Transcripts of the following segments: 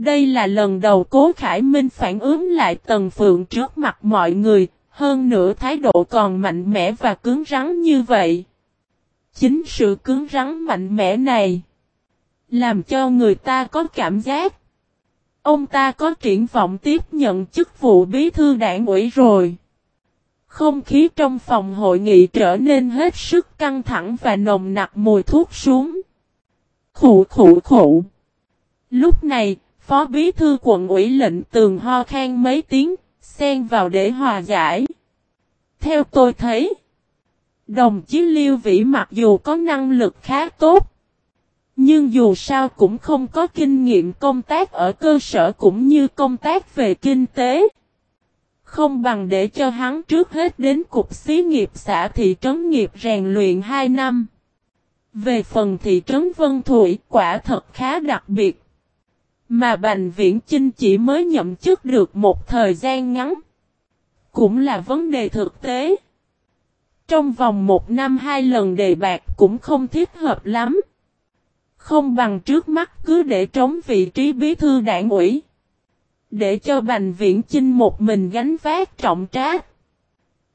Đây là lần đầu Cố Khải Minh phản ứng lại Tần Phượng trước mặt mọi người, hơn nữa thái độ còn mạnh mẽ và cứng rắn như vậy. Chính sự cứng rắn mạnh mẽ này làm cho người ta có cảm giác ông ta có triển vọng tiếp nhận chức vụ bí thư đảng ủy rồi. Không khí trong phòng hội nghị trở nên hết sức căng thẳng và nồng nặc mùi thuốc súng. Khụ khụ khụ. Lúc này, Phó Bí Thư quận ủy lệnh tường ho khan mấy tiếng, xen vào để hòa giải. Theo tôi thấy, đồng chí Liêu Vĩ mặc dù có năng lực khá tốt, nhưng dù sao cũng không có kinh nghiệm công tác ở cơ sở cũng như công tác về kinh tế. Không bằng để cho hắn trước hết đến cục xí nghiệp xã thị trấn nghiệp rèn luyện 2 năm. Về phần thị trấn Vân Thủy quả thật khá đặc biệt. Mà Bành Viễn Chinh chỉ mới nhậm chức được một thời gian ngắn. Cũng là vấn đề thực tế. Trong vòng một năm hai lần đề bạc cũng không thiết hợp lắm. Không bằng trước mắt cứ để trống vị trí bí thư đảng ủy. Để cho Bành Viễn Chinh một mình gánh vác trọng trách.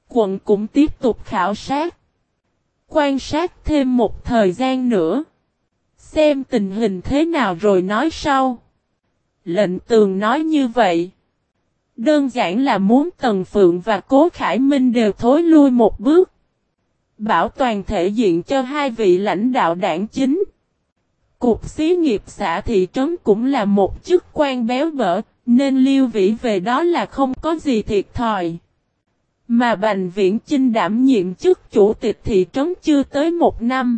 Quận cũng tiếp tục khảo sát. Quan sát thêm một thời gian nữa. Xem tình hình thế nào rồi nói sau. Lệnh tường nói như vậy. Đơn giản là muốn Tần Phượng và Cố Khải Minh đều thối lui một bước. Bảo toàn thể diện cho hai vị lãnh đạo đảng chính. Cục xí nghiệp xã thị trấn cũng là một chức quan béo bở, nên lưu vĩ về đó là không có gì thiệt thòi. Mà Bành Viễn Chinh đảm nhiệm chức chủ tịch thị trấn chưa tới một năm.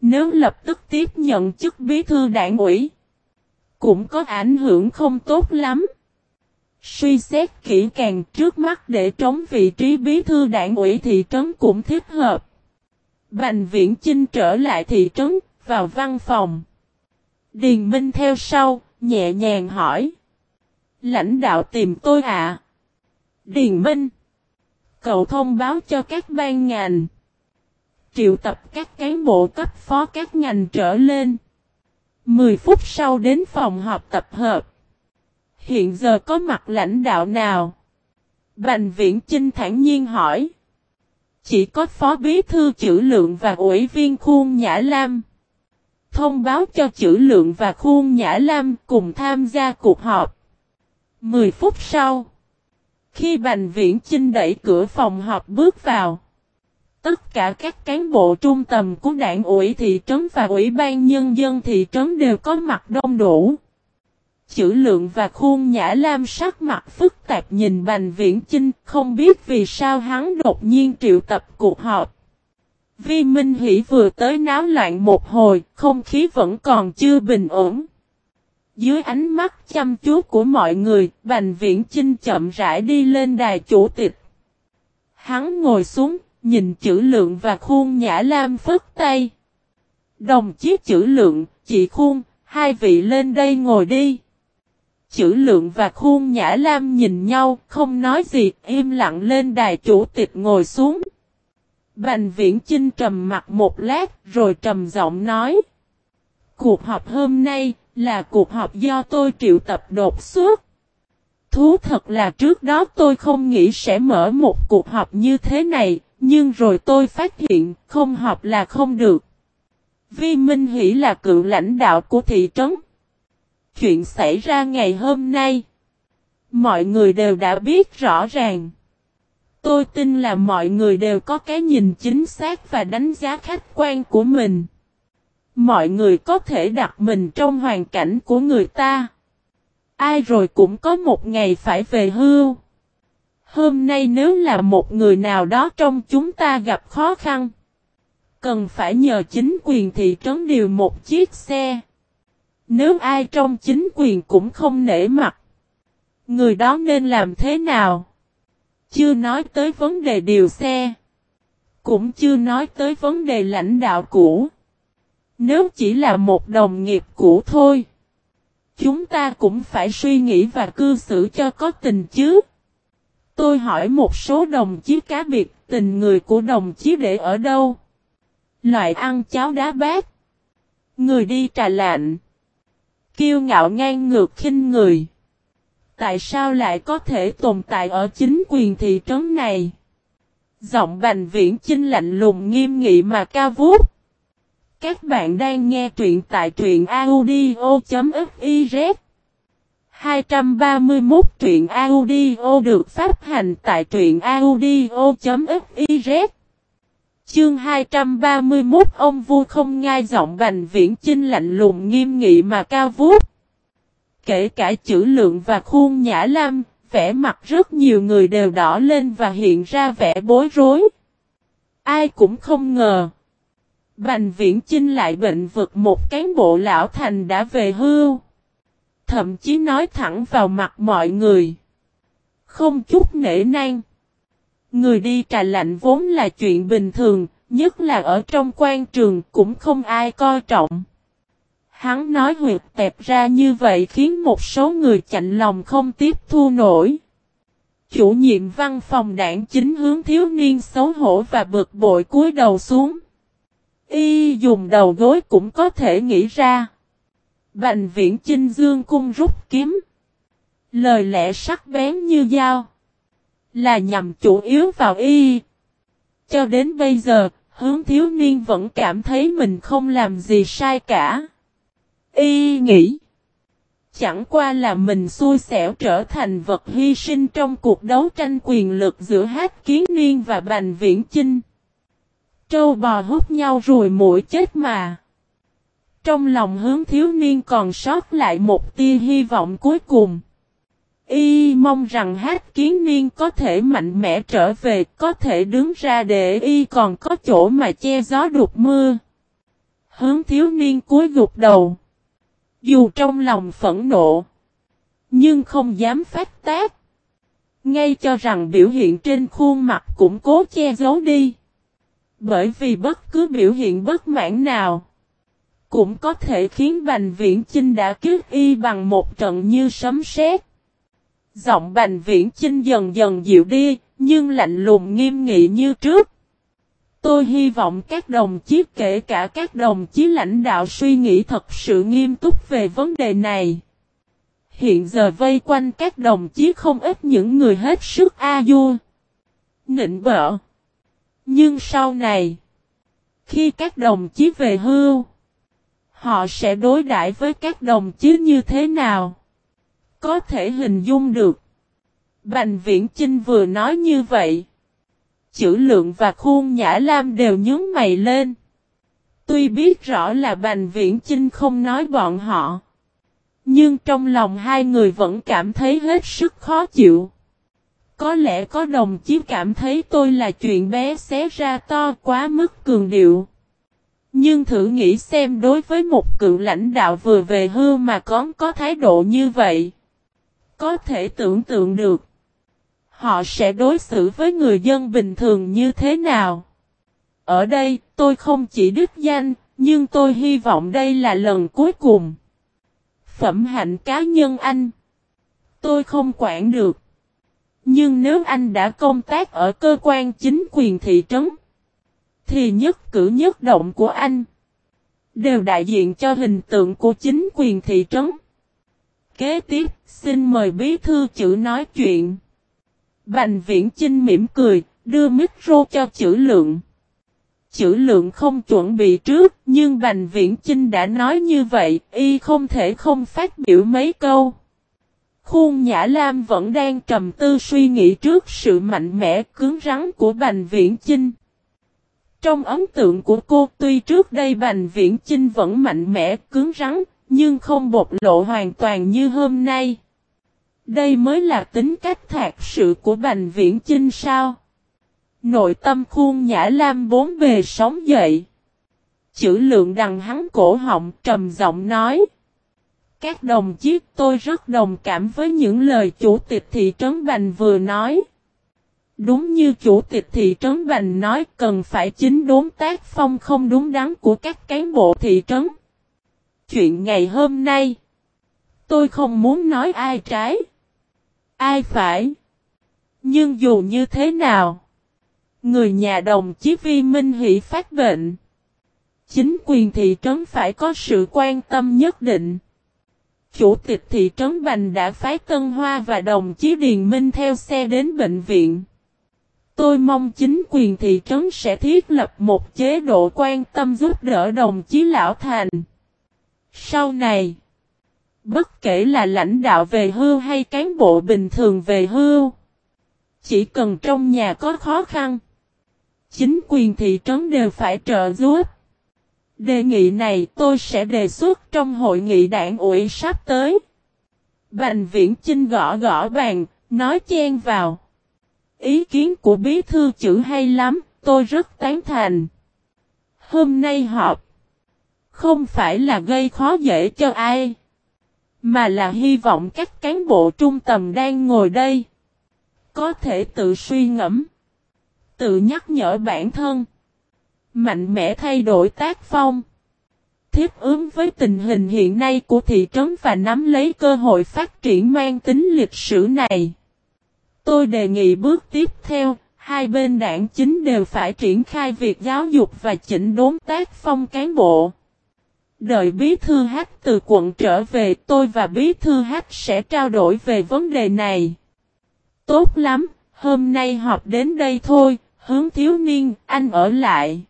Nếu lập tức tiếp nhận chức bí thư đảng ủy, cũng có ảnh hưởng không tốt lắm. Suy xét kỹ càng trước mắt để trống vị trí bí thư đảng ủy thị trấn cũng thích hợp. Bành Viễn Chinh trở lại thị trấn, vào văn phòng. Điền Minh theo sau, nhẹ nhàng hỏi. Lãnh đạo tìm tôi ạ. À? Điền Minh. Cậu thông báo cho các ban ngành. Triệu tập các cán bộ cấp phó các ngành trở lên. 10 phút sau đến phòng họp tập hợp. Hiện giờ có mặt lãnh đạo nào? Bành viễn Trinh thản nhiên hỏi. Chỉ có phó bí thư chữ lượng và ủy viên khuôn Nhã Lam thông báo cho chữ lượng và khuôn Nhã Lam cùng tham gia cuộc họp. 10 phút sau, khi Bành Viễn Chinh đẩy cửa phòng họp bước vào, tất cả các cán bộ trung tầm của đảng ủy thị trấn và ủy ban nhân dân thị trấn đều có mặt đông đủ. Chữ lượng và khuôn Nhã Lam sắc mặt phức tạp nhìn Bành Viễn Chinh không biết vì sao hắn đột nhiên triệu tập cuộc họp. Vi Minh Hỷ vừa tới náo loạn một hồi, không khí vẫn còn chưa bình ổn. Dưới ánh mắt chăm chú của mọi người, Bành Viễn Chinh chậm rãi đi lên đài chủ tịch. Hắn ngồi xuống, nhìn chữ lượng và khuôn nhã lam phất tay. Đồng chí chữ lượng, chị khuôn, hai vị lên đây ngồi đi. Chữ lượng và khuôn nhã lam nhìn nhau, không nói gì, im lặng lên đài chủ tịch ngồi xuống. Bành viễn Trinh trầm mặt một lát rồi trầm giọng nói. Cuộc họp hôm nay là cuộc họp do tôi triệu tập đột xuất. Thú thật là trước đó tôi không nghĩ sẽ mở một cuộc họp như thế này, nhưng rồi tôi phát hiện không học là không được. Vi Minh Hỷ là cựu lãnh đạo của thị trấn. Chuyện xảy ra ngày hôm nay, mọi người đều đã biết rõ ràng. Tôi tin là mọi người đều có cái nhìn chính xác và đánh giá khách quan của mình. Mọi người có thể đặt mình trong hoàn cảnh của người ta. Ai rồi cũng có một ngày phải về hưu. Hôm nay nếu là một người nào đó trong chúng ta gặp khó khăn. Cần phải nhờ chính quyền thị trấn điều một chiếc xe. Nếu ai trong chính quyền cũng không nể mặt. Người đó nên làm thế nào? Chưa nói tới vấn đề điều xe. Cũng chưa nói tới vấn đề lãnh đạo cũ. Nếu chỉ là một đồng nghiệp cũ thôi. Chúng ta cũng phải suy nghĩ và cư xử cho có tình chứ. Tôi hỏi một số đồng chí cá biệt, tình người của đồng chí để ở đâu. Loại ăn cháo đá bát. Người đi trà lạnh. kiêu ngạo ngang ngược khinh người. Tại sao lại có thể tồn tại ở chính quyền thị trấn này? Giọng bành viễn chinh lạnh lùng nghiêm nghị mà ca vút. Các bạn đang nghe truyện tại truyện audio.fif 231 truyện audio được phát hành tại truyện audio.fiz Chương 231 ông vua không ngai giọng bành viễn chinh lạnh lùng nghiêm nghị mà cao vút. Kể cả chữ lượng và khuôn nhã lam, vẻ mặt rất nhiều người đều đỏ lên và hiện ra vẻ bối rối. Ai cũng không ngờ. Bành viễn chinh lại bệnh vực một cán bộ lão thành đã về hưu. Thậm chí nói thẳng vào mặt mọi người. Không chút nể nang. Người đi trà lạnh vốn là chuyện bình thường, nhất là ở trong quan trường cũng không ai coi trọng. Hắn nói huyệt tẹp ra như vậy khiến một số người chạnh lòng không tiếp thu nổi. Chủ nhiệm văn phòng đảng chính hướng thiếu niên xấu hổ và bực bội cúi đầu xuống. Y dùng đầu gối cũng có thể nghĩ ra. Bành viễn chinh dương cung rút kiếm. Lời lẽ sắc bén như dao. Là nhằm chủ yếu vào y. Cho đến bây giờ, hướng thiếu niên vẫn cảm thấy mình không làm gì sai cả. Y nghĩ. Chẳng qua là mình xui xẻo trở thành vật hy sinh trong cuộc đấu tranh quyền lực giữa Hát Kiến Niên và Bành Viễn Chinh. Trâu bò hút nhau rồi mũi chết mà. Trong lòng hướng thiếu niên còn sót lại một tia hy vọng cuối cùng. Y mong rằng hát kiến niên có thể mạnh mẽ trở về, có thể đứng ra để y còn có chỗ mà che gió đục mưa. Hướng thiếu niên cúi gục đầu. Dù trong lòng phẫn nộ, nhưng không dám phát tác. Ngay cho rằng biểu hiện trên khuôn mặt cũng cố che giấu đi. Bởi vì bất cứ biểu hiện bất mãn nào, cũng có thể khiến Bành Viễn Chinh đã kiếp y bằng một trận như sấm sét. Giọng Bành Viễn Chinh dần dần dịu đi, nhưng lạnh lùng nghiêm nghị như trước. Tôi hy vọng các đồng chí kể cả các đồng chí lãnh đạo suy nghĩ thật sự nghiêm túc về vấn đề này. Hiện giờ vây quanh các đồng chí không ít những người hết sức a du. Nịnh bợ. Nhưng sau này, khi các đồng chí về hưu, họ sẽ đối đãi với các đồng chí như thế nào? Có thể hình dung được. Bành Viễn Chinh vừa nói như vậy. Chữ lượng và khuôn nhã lam đều nhướng mày lên. Tuy biết rõ là Bành Viễn Chinh không nói bọn họ. Nhưng trong lòng hai người vẫn cảm thấy hết sức khó chịu. Có lẽ có đồng chí cảm thấy tôi là chuyện bé xé ra to quá mức cường điệu. Nhưng thử nghĩ xem đối với một cựu lãnh đạo vừa về hưu mà còn có thái độ như vậy. Có thể tưởng tượng được. Họ sẽ đối xử với người dân bình thường như thế nào? Ở đây, tôi không chỉ đích danh, nhưng tôi hy vọng đây là lần cuối cùng. Phẩm hạnh cá nhân anh. Tôi không quản được. Nhưng nếu anh đã công tác ở cơ quan chính quyền thị trấn, thì nhất cử nhất động của anh đều đại diện cho hình tượng của chính quyền thị trấn. Kế tiếp, xin mời bí thư chữ nói chuyện. Bành viễn Trinh mỉm cười, đưa micro cho chữ lượng. Chữ lượng không chuẩn bị trước, nhưng Bành Viễn Chinh đã nói như vậy, y không thể không phát biểu mấy câu. Khuôn Nhã Lam vẫn đang trầm tư suy nghĩ trước sự mạnh mẽ cứng rắn của Bành Viễn Chinh. Trong ấn tượng của cô tuy trước đây Bành Viễn Chinh vẫn mạnh mẽ cứng rắn, nhưng không bộc lộ hoàn toàn như hôm nay. Đây mới là tính cách thạc sự của Bành Viễn Chinh sao? Nội tâm khuôn Nhã Lam bốn bề sóng dậy. Chữ lượng đằng hắn cổ họng trầm giọng nói. Các đồng chí tôi rất đồng cảm với những lời chủ tịch thị trấn Bành vừa nói. Đúng như chủ tịch thị trấn Bành nói cần phải chính đốn tác phong không đúng đắn của các cán bộ thị trấn. Chuyện ngày hôm nay, tôi không muốn nói ai trái, ai phải. Nhưng dù như thế nào, người nhà đồng chí Vi Minh Hỷ phát bệnh. Chính quyền thị trấn phải có sự quan tâm nhất định. Chủ tịch thị trấn Bành đã phái Tân Hoa và đồng chí Điền Minh theo xe đến bệnh viện. Tôi mong chính quyền thị trấn sẽ thiết lập một chế độ quan tâm giúp đỡ đồng chí Lão Thành. Sau này, bất kể là lãnh đạo về hưu hay cán bộ bình thường về hưu, chỉ cần trong nhà có khó khăn, chính quyền thị trấn đều phải trợ giúp. Đề nghị này tôi sẽ đề xuất trong hội nghị đảng ủy sắp tới. Bành viễn Chinh gõ gõ bàn, nói chen vào. Ý kiến của bí thư chữ hay lắm, tôi rất tán thành. Hôm nay họp, không phải là gây khó dễ cho ai, mà là hy vọng các cán bộ trung tầm đang ngồi đây, có thể tự suy ngẫm, tự nhắc nhở bản thân, mạnh mẽ thay đổi tác phong, thiết ứng với tình hình hiện nay của thị trấn và nắm lấy cơ hội phát triển mang tính lịch sử này. Tôi đề nghị bước tiếp theo, hai bên đảng chính đều phải triển khai việc giáo dục và chỉnh đốn tác phong cán bộ. Đợi Bí Thư Hát từ quận trở về tôi và Bí Thư Hát sẽ trao đổi về vấn đề này. Tốt lắm, hôm nay họp đến đây thôi, hướng thiếu niên, anh ở lại.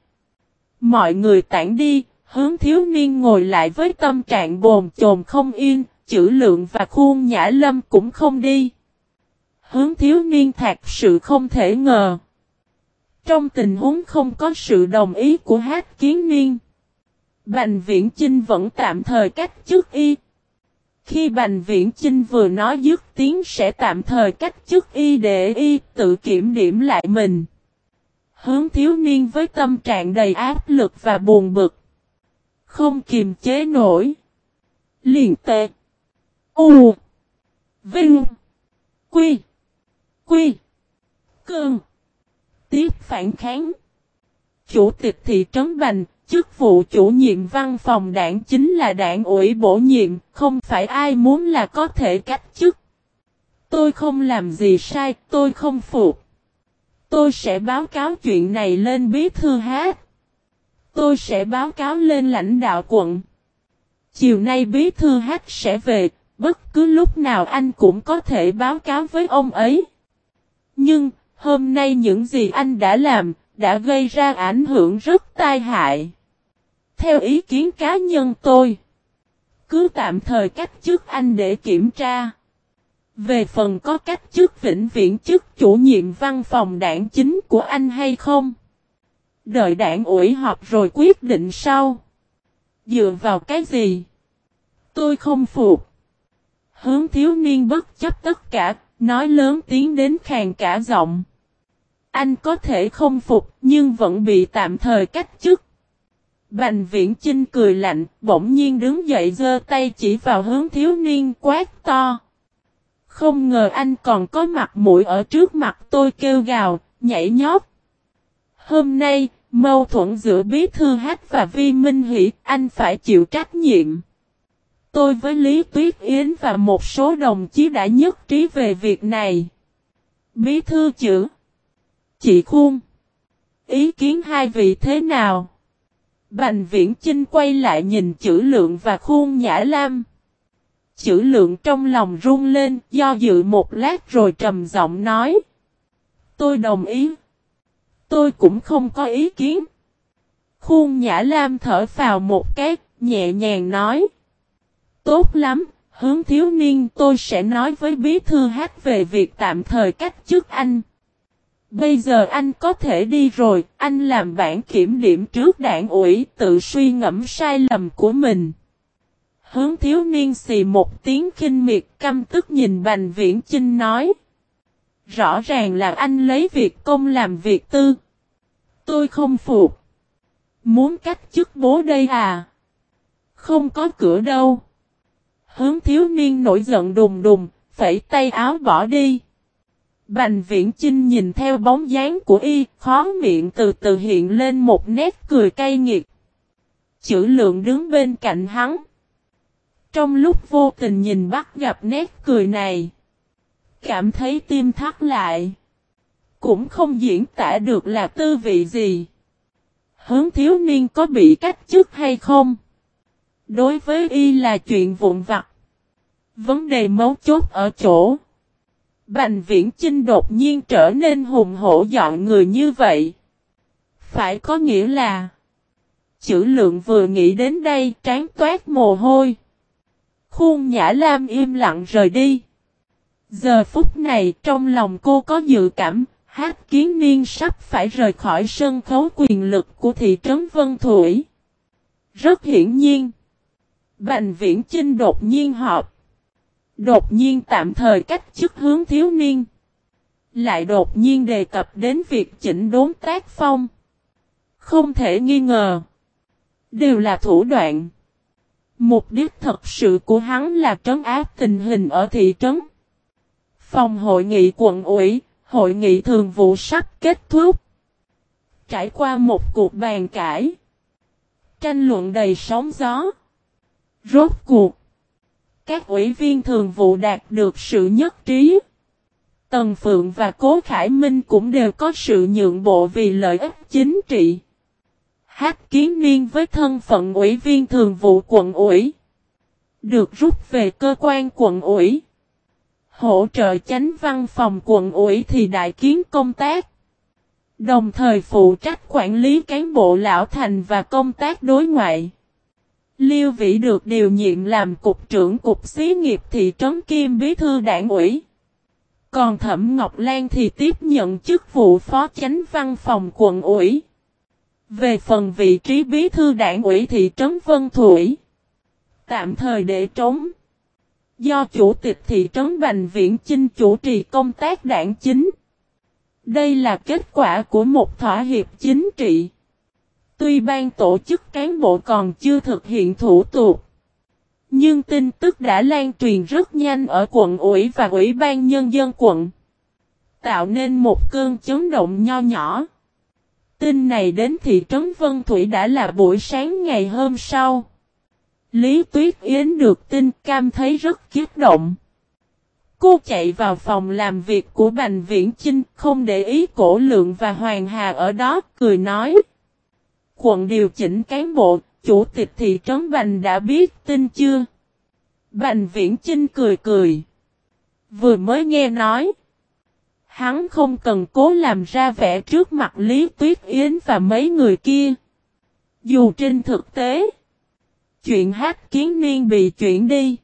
Mọi người tản đi, hướng thiếu niên ngồi lại với tâm trạng bồn chồn không yên, chữ lượng và khuôn nhã lâm cũng không đi. Hướng thiếu niên thạc sự không thể ngờ. Trong tình huống không có sự đồng ý của hát kiến niên. Bành viễn Chinh vẫn tạm thời cách chức y. Khi Bành Viễn Chinh vừa nói dứt tiếng sẽ tạm thời cách chức y để y tự kiểm điểm lại mình. Hướng thiếu niên với tâm trạng đầy áp lực và buồn bực. Không kiềm chế nổi. Liền tệ. U. Vinh. Quy. Quy. Cơn. Tiếp phản kháng. Chủ tịch thị trấn Bành, chức vụ chủ nhiệm văn phòng đảng chính là đảng ủy bổ nhiệm, không phải ai muốn là có thể cách chức. Tôi không làm gì sai, tôi không phục. Tôi sẽ báo cáo chuyện này lên bí thư hát. Tôi sẽ báo cáo lên lãnh đạo quận. Chiều nay bí thư hát sẽ về, bất cứ lúc nào anh cũng có thể báo cáo với ông ấy. Nhưng, hôm nay những gì anh đã làm, đã gây ra ảnh hưởng rất tai hại. Theo ý kiến cá nhân tôi, cứ tạm thời cách chức anh để kiểm tra. Về phần có cách chức vĩnh viễn chức chủ nhiệm văn phòng đảng chính của anh hay không? Đợi đảng ủy họp rồi quyết định sau. Dựa vào cái gì? Tôi không phục. Hướng thiếu niên bất chấp tất cả, nói lớn tiếng đến khàn cả giọng. Anh có thể không phục nhưng vẫn bị tạm thời cách chức. Bành viễn Chinh cười lạnh, bỗng nhiên đứng dậy giơ tay chỉ vào hướng thiếu niên quát to. Không ngờ anh còn có mặt mũi ở trước mặt tôi kêu gào, nhảy nhót. Hôm nay, mâu thuẫn giữa Bí Thư Hát và Vi Minh Hỷ, anh phải chịu trách nhiệm. Tôi với Lý Tuyết Yến và một số đồng chí đã nhất trí về việc này. Bí Thư chữ. Chị Khuôn. Ý kiến hai vị thế nào? Bành viễn Chinh quay lại nhìn chữ lượng và khuôn nhã lam. Chữ lượng trong lòng run lên, do dự một lát rồi trầm giọng nói. Tôi đồng ý. Tôi cũng không có ý kiến. Khuôn Nhã Lam thở vào một cái, nhẹ nhàng nói. Tốt lắm, hướng thiếu niên tôi sẽ nói với bí thư hát về việc tạm thời cách chức anh. Bây giờ anh có thể đi rồi, anh làm bản kiểm điểm trước đảng ủy tự suy ngẫm sai lầm của mình. Hướng thiếu niên xì một tiếng khinh miệt căm tức nhìn Bành Viễn Chinh nói. Rõ ràng là anh lấy việc công làm việc tư. Tôi không phục. Muốn cách chức bố đây à? Không có cửa đâu. Hướng thiếu niên nổi giận đùng đùng, phẩy tay áo bỏ đi. Bành viễn Trinh nhìn theo bóng dáng của y, khó miệng từ từ hiện lên một nét cười cay nghiệt. Chữ lượng đứng bên cạnh hắn. Trong lúc vô tình nhìn bắt gặp nét cười này. Cảm thấy tim thắt lại. Cũng không diễn tả được là tư vị gì. Hướng thiếu niên có bị cách chức hay không? Đối với y là chuyện vụn vặt. Vấn đề mấu chốt ở chỗ. Bành viễn trinh đột nhiên trở nên hùng hổ dọn người như vậy. Phải có nghĩa là. Chữ lượng vừa nghĩ đến đây trán toát mồ hôi. Khuôn Nhã Lam im lặng rời đi. Giờ phút này trong lòng cô có dự cảm, hát kiến niên sắp phải rời khỏi sân khấu quyền lực của thị trấn Vân Thủy. Rất hiển nhiên. Bành viễn Chinh đột nhiên họp. Đột nhiên tạm thời cách chức hướng thiếu niên. Lại đột nhiên đề cập đến việc chỉnh đốn tác phong. Không thể nghi ngờ. Đều là thủ đoạn. Mục đích thật sự của hắn là trấn áp tình hình ở thị trấn. Phòng hội nghị quận ủy, hội nghị thường vụ sắp kết thúc. Trải qua một cuộc bàn cãi. Tranh luận đầy sóng gió. Rốt cuộc. Các ủy viên thường vụ đạt được sự nhất trí. Tần Phượng và Cố Khải Minh cũng đều có sự nhượng bộ vì lợi ích chính trị. Hát kiến niên với thân phận ủy viên thường vụ quận ủy. Được rút về cơ quan quận ủy. Hỗ trợ chánh văn phòng quận ủy thì đại kiến công tác. Đồng thời phụ trách quản lý cán bộ lão thành và công tác đối ngoại. Liêu Vĩ được điều nhiệm làm cục trưởng cục xí nghiệp thị trấn Kim Bí thư đảng ủy. Còn Thẩm Ngọc Lan thì tiếp nhận chức vụ phó chánh văn phòng quận ủy. Về phần vị trí bí thư đảng ủy thị trấn Vân Thủy. Tạm thời để trống. Do chủ tịch thị trấn Bành Viễn Chinh chủ trì công tác đảng chính. Đây là kết quả của một thỏa hiệp chính trị. Tuy ban tổ chức cán bộ còn chưa thực hiện thủ tục. Nhưng tin tức đã lan truyền rất nhanh ở quận ủy và ủy ban nhân dân quận. Tạo nên một cơn chấn động nho nhỏ. Tin này đến thị trấn Vân Thủy đã là buổi sáng ngày hôm sau. Lý Tuyết Yến được tin cam thấy rất kiếp động. Cô chạy vào phòng làm việc của Bành Viễn Chinh, không để ý cổ lượng và Hoàng Hà ở đó, cười nói. Quận điều chỉnh cán bộ, chủ tịch thị trấn Bành đã biết tin chưa? Bành Viễn Chinh cười cười. Vừa mới nghe nói. Hắn không cần cố làm ra vẻ trước mặt Lý Tuyết Yến và mấy người kia. Dù trên thực tế, chuyện hát kiến niên bị chuyển đi.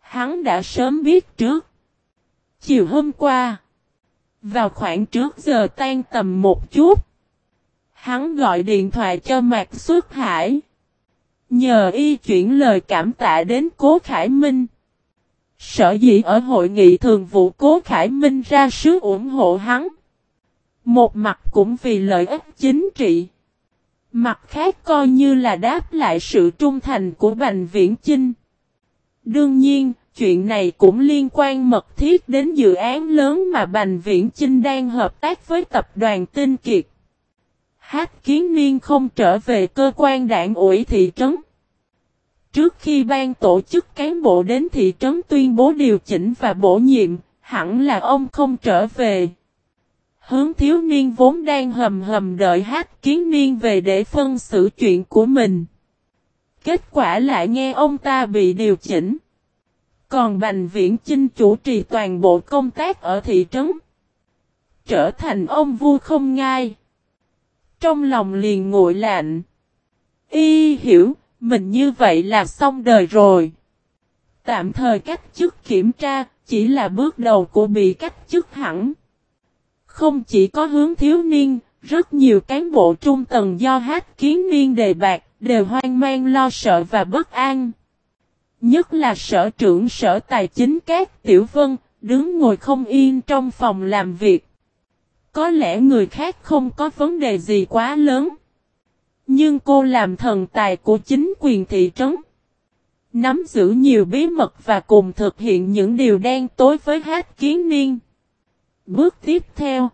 Hắn đã sớm biết trước. Chiều hôm qua, vào khoảng trước giờ tan tầm một chút, hắn gọi điện thoại cho Mạc Xuất Hải. Nhờ y chuyển lời cảm tạ đến Cố Khải Minh. Sở dĩ ở hội nghị thường vụ Cố Khải Minh ra sứ ủng hộ hắn. Một mặt cũng vì lợi ích chính trị. Mặt khác coi như là đáp lại sự trung thành của Bành Viễn Chinh. Đương nhiên, chuyện này cũng liên quan mật thiết đến dự án lớn mà Bành Viễn Chinh đang hợp tác với tập đoàn Tinh Kiệt. Hát kiến niên không trở về cơ quan đảng ủy thị trấn. Trước khi ban tổ chức cán bộ đến thị trấn tuyên bố điều chỉnh và bổ nhiệm, hẳn là ông không trở về. Hướng thiếu niên vốn đang hầm hầm đợi hát kiến niên về để phân xử chuyện của mình. Kết quả lại nghe ông ta bị điều chỉnh. Còn Bành Viễn Chinh chủ trì toàn bộ công tác ở thị trấn. Trở thành ông vua không ngai. Trong lòng liền nguội lạnh. Y hiểu, mình như vậy là xong đời rồi. Tạm thời cách chức kiểm tra, chỉ là bước đầu của bị cách chức hẳn. Không chỉ có hướng thiếu niên, rất nhiều cán bộ trung tầng do hát kiến niên đề bạc, đều hoang mang lo sợ và bất an. Nhất là sở trưởng sở tài chính các tiểu vân, đứng ngồi không yên trong phòng làm việc. Có lẽ người khác không có vấn đề gì quá lớn. Nhưng cô làm thần tài của chính quyền thị trấn. Nắm giữ nhiều bí mật và cùng thực hiện những điều đen tối với hát kiến niên. Bước tiếp theo.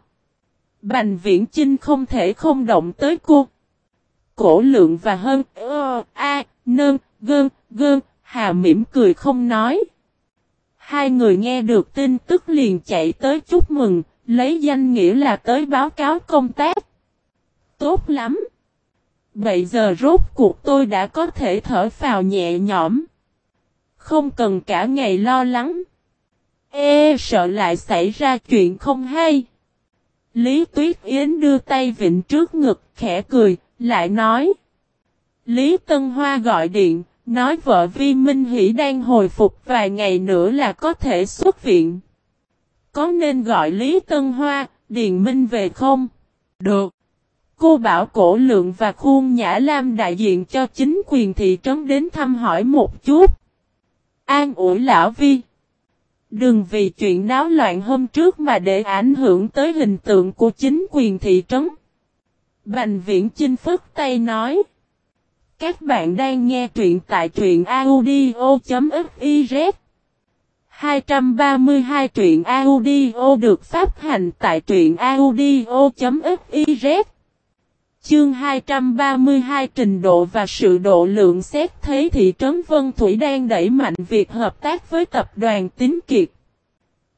Bành viễn Trinh không thể không động tới cô. Cổ lượng và hơn ơ, a, nơn, gơn, gơn, hà mỉm cười không nói. Hai người nghe được tin tức liền chạy tới chúc mừng, lấy danh nghĩa là tới báo cáo công tác. Tốt lắm. Bây giờ rốt cuộc tôi đã có thể thở phào nhẹ nhõm. Không cần cả ngày lo lắng. Ê sợ lại xảy ra chuyện không hay. Lý Tuyết Yến đưa tay vịnh trước ngực khẽ cười, lại nói. Lý Tân Hoa gọi điện, nói vợ Vi Minh Hỷ đang hồi phục vài ngày nữa là có thể xuất viện. Có nên gọi Lý Tân Hoa, Điền Minh về không? Được. Cô bảo cổ lượng và khuôn nhã lam đại diện cho chính quyền thị trấn đến thăm hỏi một chút. An ủi lão Vi. Đừng vì chuyện náo loạn hôm trước mà để ảnh hưởng tới hình tượng của chính quyền thị trấn. Bành viễn chinh phức tay nói. Các bạn đang nghe truyện tại truyện audio.fif 232 truyện audio được phát hành tại truyện audio.fiz Chương 232 trình độ và sự độ lượng xét thấy thị trấn Vân Thủy đang đẩy mạnh việc hợp tác với tập đoàn Tín Kiệt.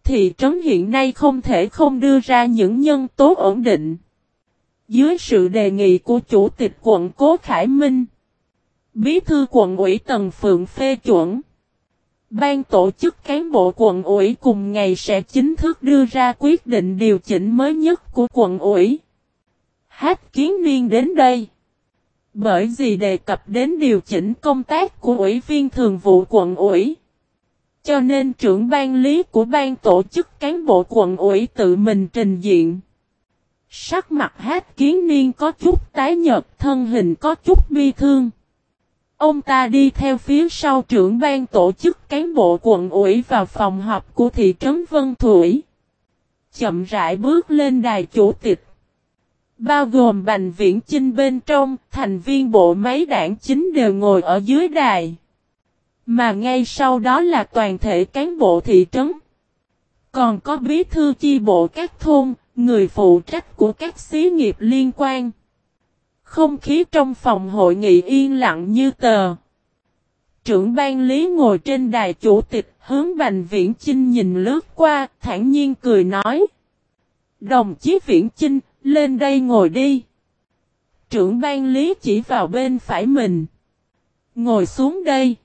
Thị trấn hiện nay không thể không đưa ra những nhân tố ổn định. Dưới sự đề nghị của Chủ tịch quận Cố Khải Minh, Bí thư quận ủy Tần Phượng phê chuẩn. Ban tổ chức cán bộ quận ủy cùng ngày sẽ chính thức đưa ra quyết định điều chỉnh mới nhất của quận ủy. Hát kiến niên đến đây. Bởi vì đề cập đến điều chỉnh công tác của ủy viên thường vụ quận ủy. Cho nên trưởng ban lý của ban tổ chức cán bộ quận ủy tự mình trình diện. Sắc mặt hát kiến niên có chút tái nhợt, thân hình có chút bi thương. Ông ta đi theo phía sau trưởng ban tổ chức cán bộ quận ủy vào phòng họp của thị trấn Vân Thủy. Chậm rãi bước lên đài chủ tịch. Bao gồm Bành Viễn Chinh bên trong, thành viên bộ máy đảng chính đều ngồi ở dưới đài. Mà ngay sau đó là toàn thể cán bộ thị trấn. Còn có bí thư chi bộ các thôn, người phụ trách của các xí nghiệp liên quan. Không khí trong phòng hội nghị yên lặng như tờ. Trưởng ban lý ngồi trên đài chủ tịch, hướng Bành Viễn Chinh nhìn lướt qua, thản nhiên cười nói. Đồng chí Viễn Chinh, lên đây ngồi đi. Trưởng ban lý chỉ vào bên phải mình. Ngồi xuống đây.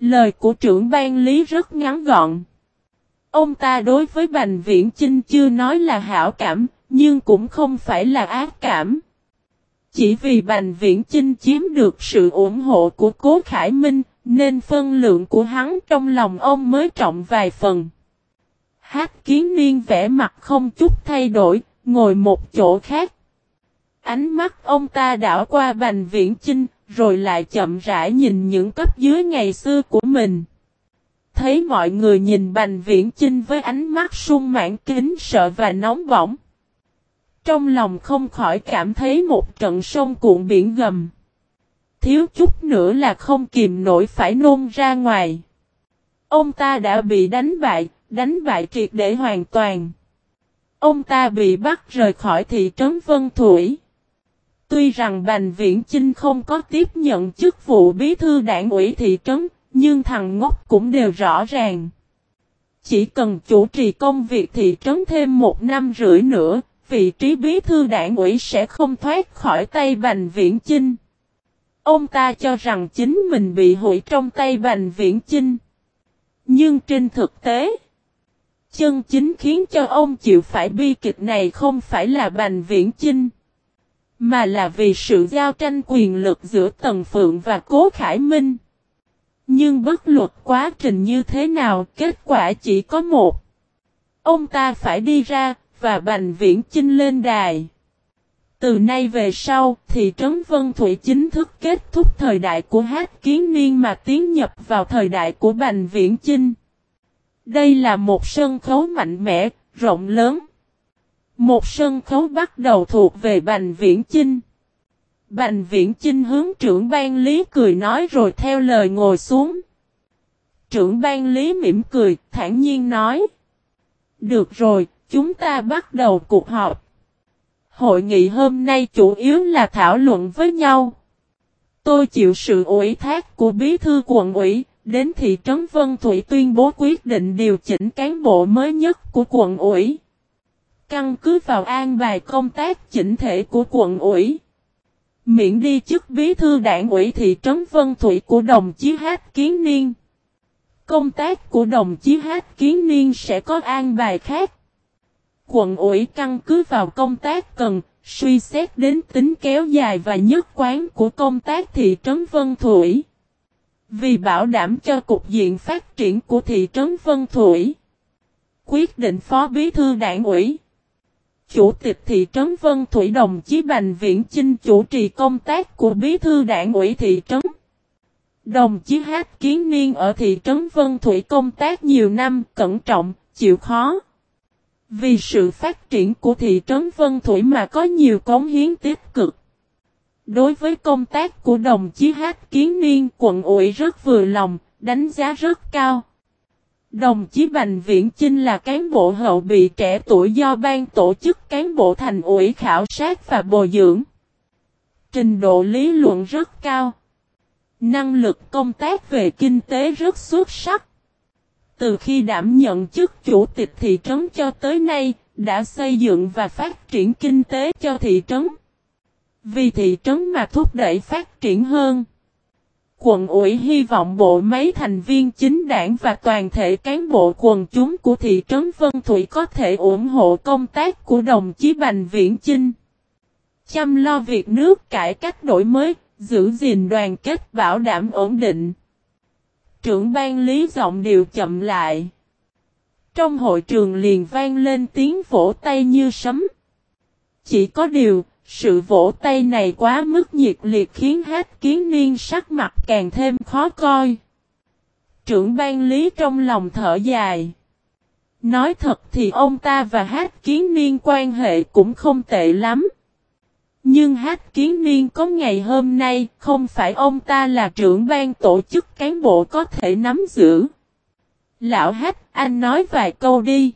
Lời của trưởng ban lý rất ngắn gọn. Ông ta đối với Bành Viễn Chinh chưa nói là hảo cảm, nhưng cũng không phải là ác cảm. Chỉ vì Bành Viễn Chinh chiếm được sự ủng hộ của Cố Khải Minh, nên phân lượng của hắn trong lòng ông mới trọng vài phần. Hát kiến niên vẽ mặt không chút thay đổi, ngồi một chỗ khác. Ánh mắt ông ta đảo qua Bành Viễn Chinh, rồi lại chậm rãi nhìn những cấp dưới ngày xưa của mình. Thấy mọi người nhìn Bành Viễn Chinh với ánh mắt sung mãn kính sợ và nóng bỏng. Trong lòng không khỏi cảm thấy một trận sông cuộn biển gầm. Thiếu chút nữa là không kìm nổi phải nôn ra ngoài. Ông ta đã bị đánh bại, đánh bại triệt để hoàn toàn. Ông ta bị bắt rời khỏi thị trấn Vân Thủy. Tuy rằng Bành Viễn Chinh không có tiếp nhận chức vụ bí thư đảng ủy thị trấn, nhưng thằng ngốc cũng đều rõ ràng. Chỉ cần chủ trì công việc thị trấn thêm một năm rưỡi nữa, vị trí bí thư đảng ủy sẽ không thoát khỏi tay Bành Viễn Chinh. Ông ta cho rằng chính mình bị hủy trong tay Bành Viễn Chinh. Nhưng trên thực tế, chân chính khiến cho ông chịu phải bi kịch này không phải là Bành Viễn Chinh, mà là vì sự giao tranh quyền lực giữa Tần Phượng và Cố Khải Minh. Nhưng bất luật quá trình như thế nào, kết quả chỉ có một. Ông ta phải đi ra, và Bành Viễn Chinh lên đài. Từ nay về sau, thị trấn Vân Thủy chính thức kết thúc thời đại của Hát Kiến Niên mà tiến nhập vào thời đại của Bành Viễn Chinh. Đây là một sân khấu mạnh mẽ, rộng lớn. Một sân khấu bắt đầu thuộc về Bành Viễn Chinh. Bành Viễn Chinh hướng trưởng ban lý cười nói rồi theo lời ngồi xuống. Trưởng ban lý mỉm cười, thản nhiên nói. Được rồi, chúng ta bắt đầu cuộc họp. Hội nghị hôm nay chủ yếu là thảo luận với nhau. Tôi chịu sự ủy thác của bí thư quận ủy, đến thị trấn Vân Thủy tuyên bố quyết định điều chỉnh cán bộ mới nhất của quận ủy. Căn cứ vào an bài công tác chỉnh thể của quận ủy. Miễn đi chức bí thư đảng ủy thị trấn Vân Thủy của đồng chí Hát Kiến Niên. Công tác của đồng chí Hát Kiến Niên sẽ có an bài khác. Quận ủy căn cứ vào công tác cần, suy xét đến tính kéo dài và nhất quán của công tác thị trấn Vân Thủy. Vì bảo đảm cho cục diện phát triển của thị trấn Vân Thủy. Quyết định Phó Bí Thư Đảng ủy. Chủ tịch thị trấn Vân Thủy đồng chí Bành Viễn Chinh chủ trì công tác của Bí Thư Đảng ủy thị trấn. Đồng chí Hát Kiến Niên ở thị trấn Vân Thủy công tác nhiều năm, cẩn trọng, chịu khó. Vì sự phát triển của thị trấn Vân Thủy mà có nhiều cống hiến tích cực. Đối với công tác của đồng chí Hát Kiến Niên quận ủy rất vừa lòng, đánh giá rất cao. Đồng chí Bành Viễn Chinh là cán bộ hậu bị trẻ tuổi do ban tổ chức cán bộ thành ủy khảo sát và bồi dưỡng. Trình độ lý luận rất cao. Năng lực công tác về kinh tế rất xuất sắc. Từ khi đảm nhận chức chủ tịch thị trấn cho tới nay, đã xây dựng và phát triển kinh tế cho thị trấn. Vì thị trấn mà thúc đẩy phát triển hơn. Quận ủy hy vọng bộ máy thành viên chính đảng và toàn thể cán bộ quần chúng của thị trấn Vân Thủy có thể ủng hộ công tác của đồng chí Bành Viễn Chinh. Chăm lo việc nước cải cách đổi mới, giữ gìn đoàn kết bảo đảm ổn định. Trưởng ban lý giọng đều chậm lại. Trong hội trường liền vang lên tiếng vỗ tay như sấm. Chỉ có điều, sự vỗ tay này quá mức nhiệt liệt khiến hát kiến niên sắc mặt càng thêm khó coi. Trưởng ban lý trong lòng thở dài. Nói thật thì ông ta và hát kiến niên quan hệ cũng không tệ lắm. Nhưng hát kiến niên có ngày hôm nay không phải ông ta là trưởng ban tổ chức cán bộ có thể nắm giữ. Lão hát anh nói vài câu đi.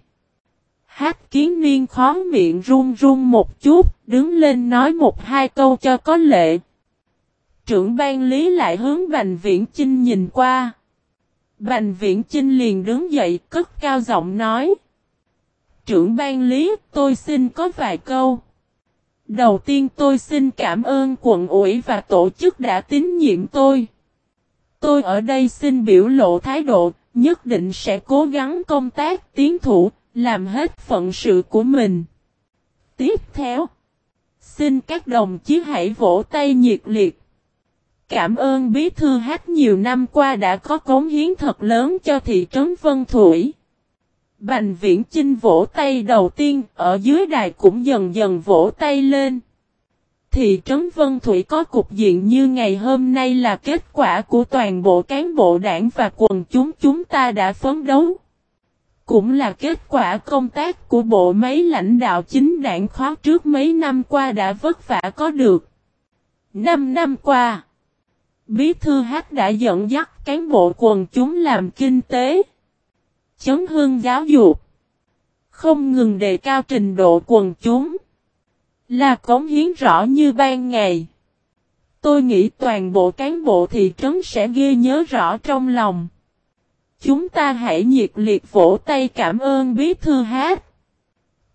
Hát kiến niên khó miệng run run một chút, đứng lên nói một hai câu cho có lệ. Trưởng ban lý lại hướng Bành Viễn Chinh nhìn qua. Bành Viễn Chinh liền đứng dậy cất cao giọng nói. Trưởng ban lý, tôi xin có vài câu. Đầu tiên tôi xin cảm ơn quận ủy và tổ chức đã tín nhiệm tôi. Tôi ở đây xin biểu lộ thái độ, nhất định sẽ cố gắng công tác tiến thủ, làm hết phận sự của mình. Tiếp theo, xin các đồng chí hãy vỗ tay nhiệt liệt. Cảm ơn bí thư hát nhiều năm qua đã có cống hiến thật lớn cho thị trấn Vân Thủy. Bành viễn chinh vỗ tay đầu tiên, ở dưới đài cũng dần dần vỗ tay lên. Thị trấn Vân Thủy có cục diện như ngày hôm nay là kết quả của toàn bộ cán bộ đảng và quần chúng chúng ta đã phấn đấu. Cũng là kết quả công tác của bộ máy lãnh đạo chính đảng khó trước mấy năm qua đã vất vả có được. Năm năm qua, Bí thư Hát đã dẫn dắt cán bộ quần chúng làm kinh tế chấn hương giáo dục. Không ngừng đề cao trình độ quần chúng. Là cống hiến rõ như ban ngày. Tôi nghĩ toàn bộ cán bộ thị trấn sẽ ghi nhớ rõ trong lòng. Chúng ta hãy nhiệt liệt vỗ tay cảm ơn bí thư hát.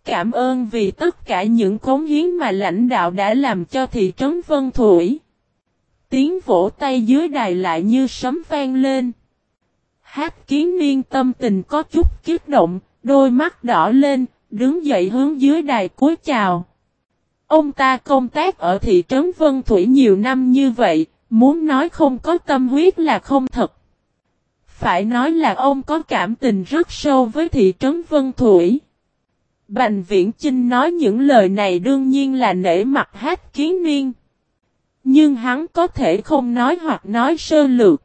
Cảm ơn vì tất cả những cống hiến mà lãnh đạo đã làm cho thị trấn Vân Thủy. Tiếng vỗ tay dưới đài lại như sấm vang lên. Hát kiến niên tâm tình có chút kiếp động, đôi mắt đỏ lên, đứng dậy hướng dưới đài cúi chào. Ông ta công tác ở thị trấn Vân Thủy nhiều năm như vậy, muốn nói không có tâm huyết là không thật. Phải nói là ông có cảm tình rất sâu với thị trấn Vân Thủy. Bành Viễn Chinh nói những lời này đương nhiên là nể mặt hát kiến niên. Nhưng hắn có thể không nói hoặc nói sơ lược.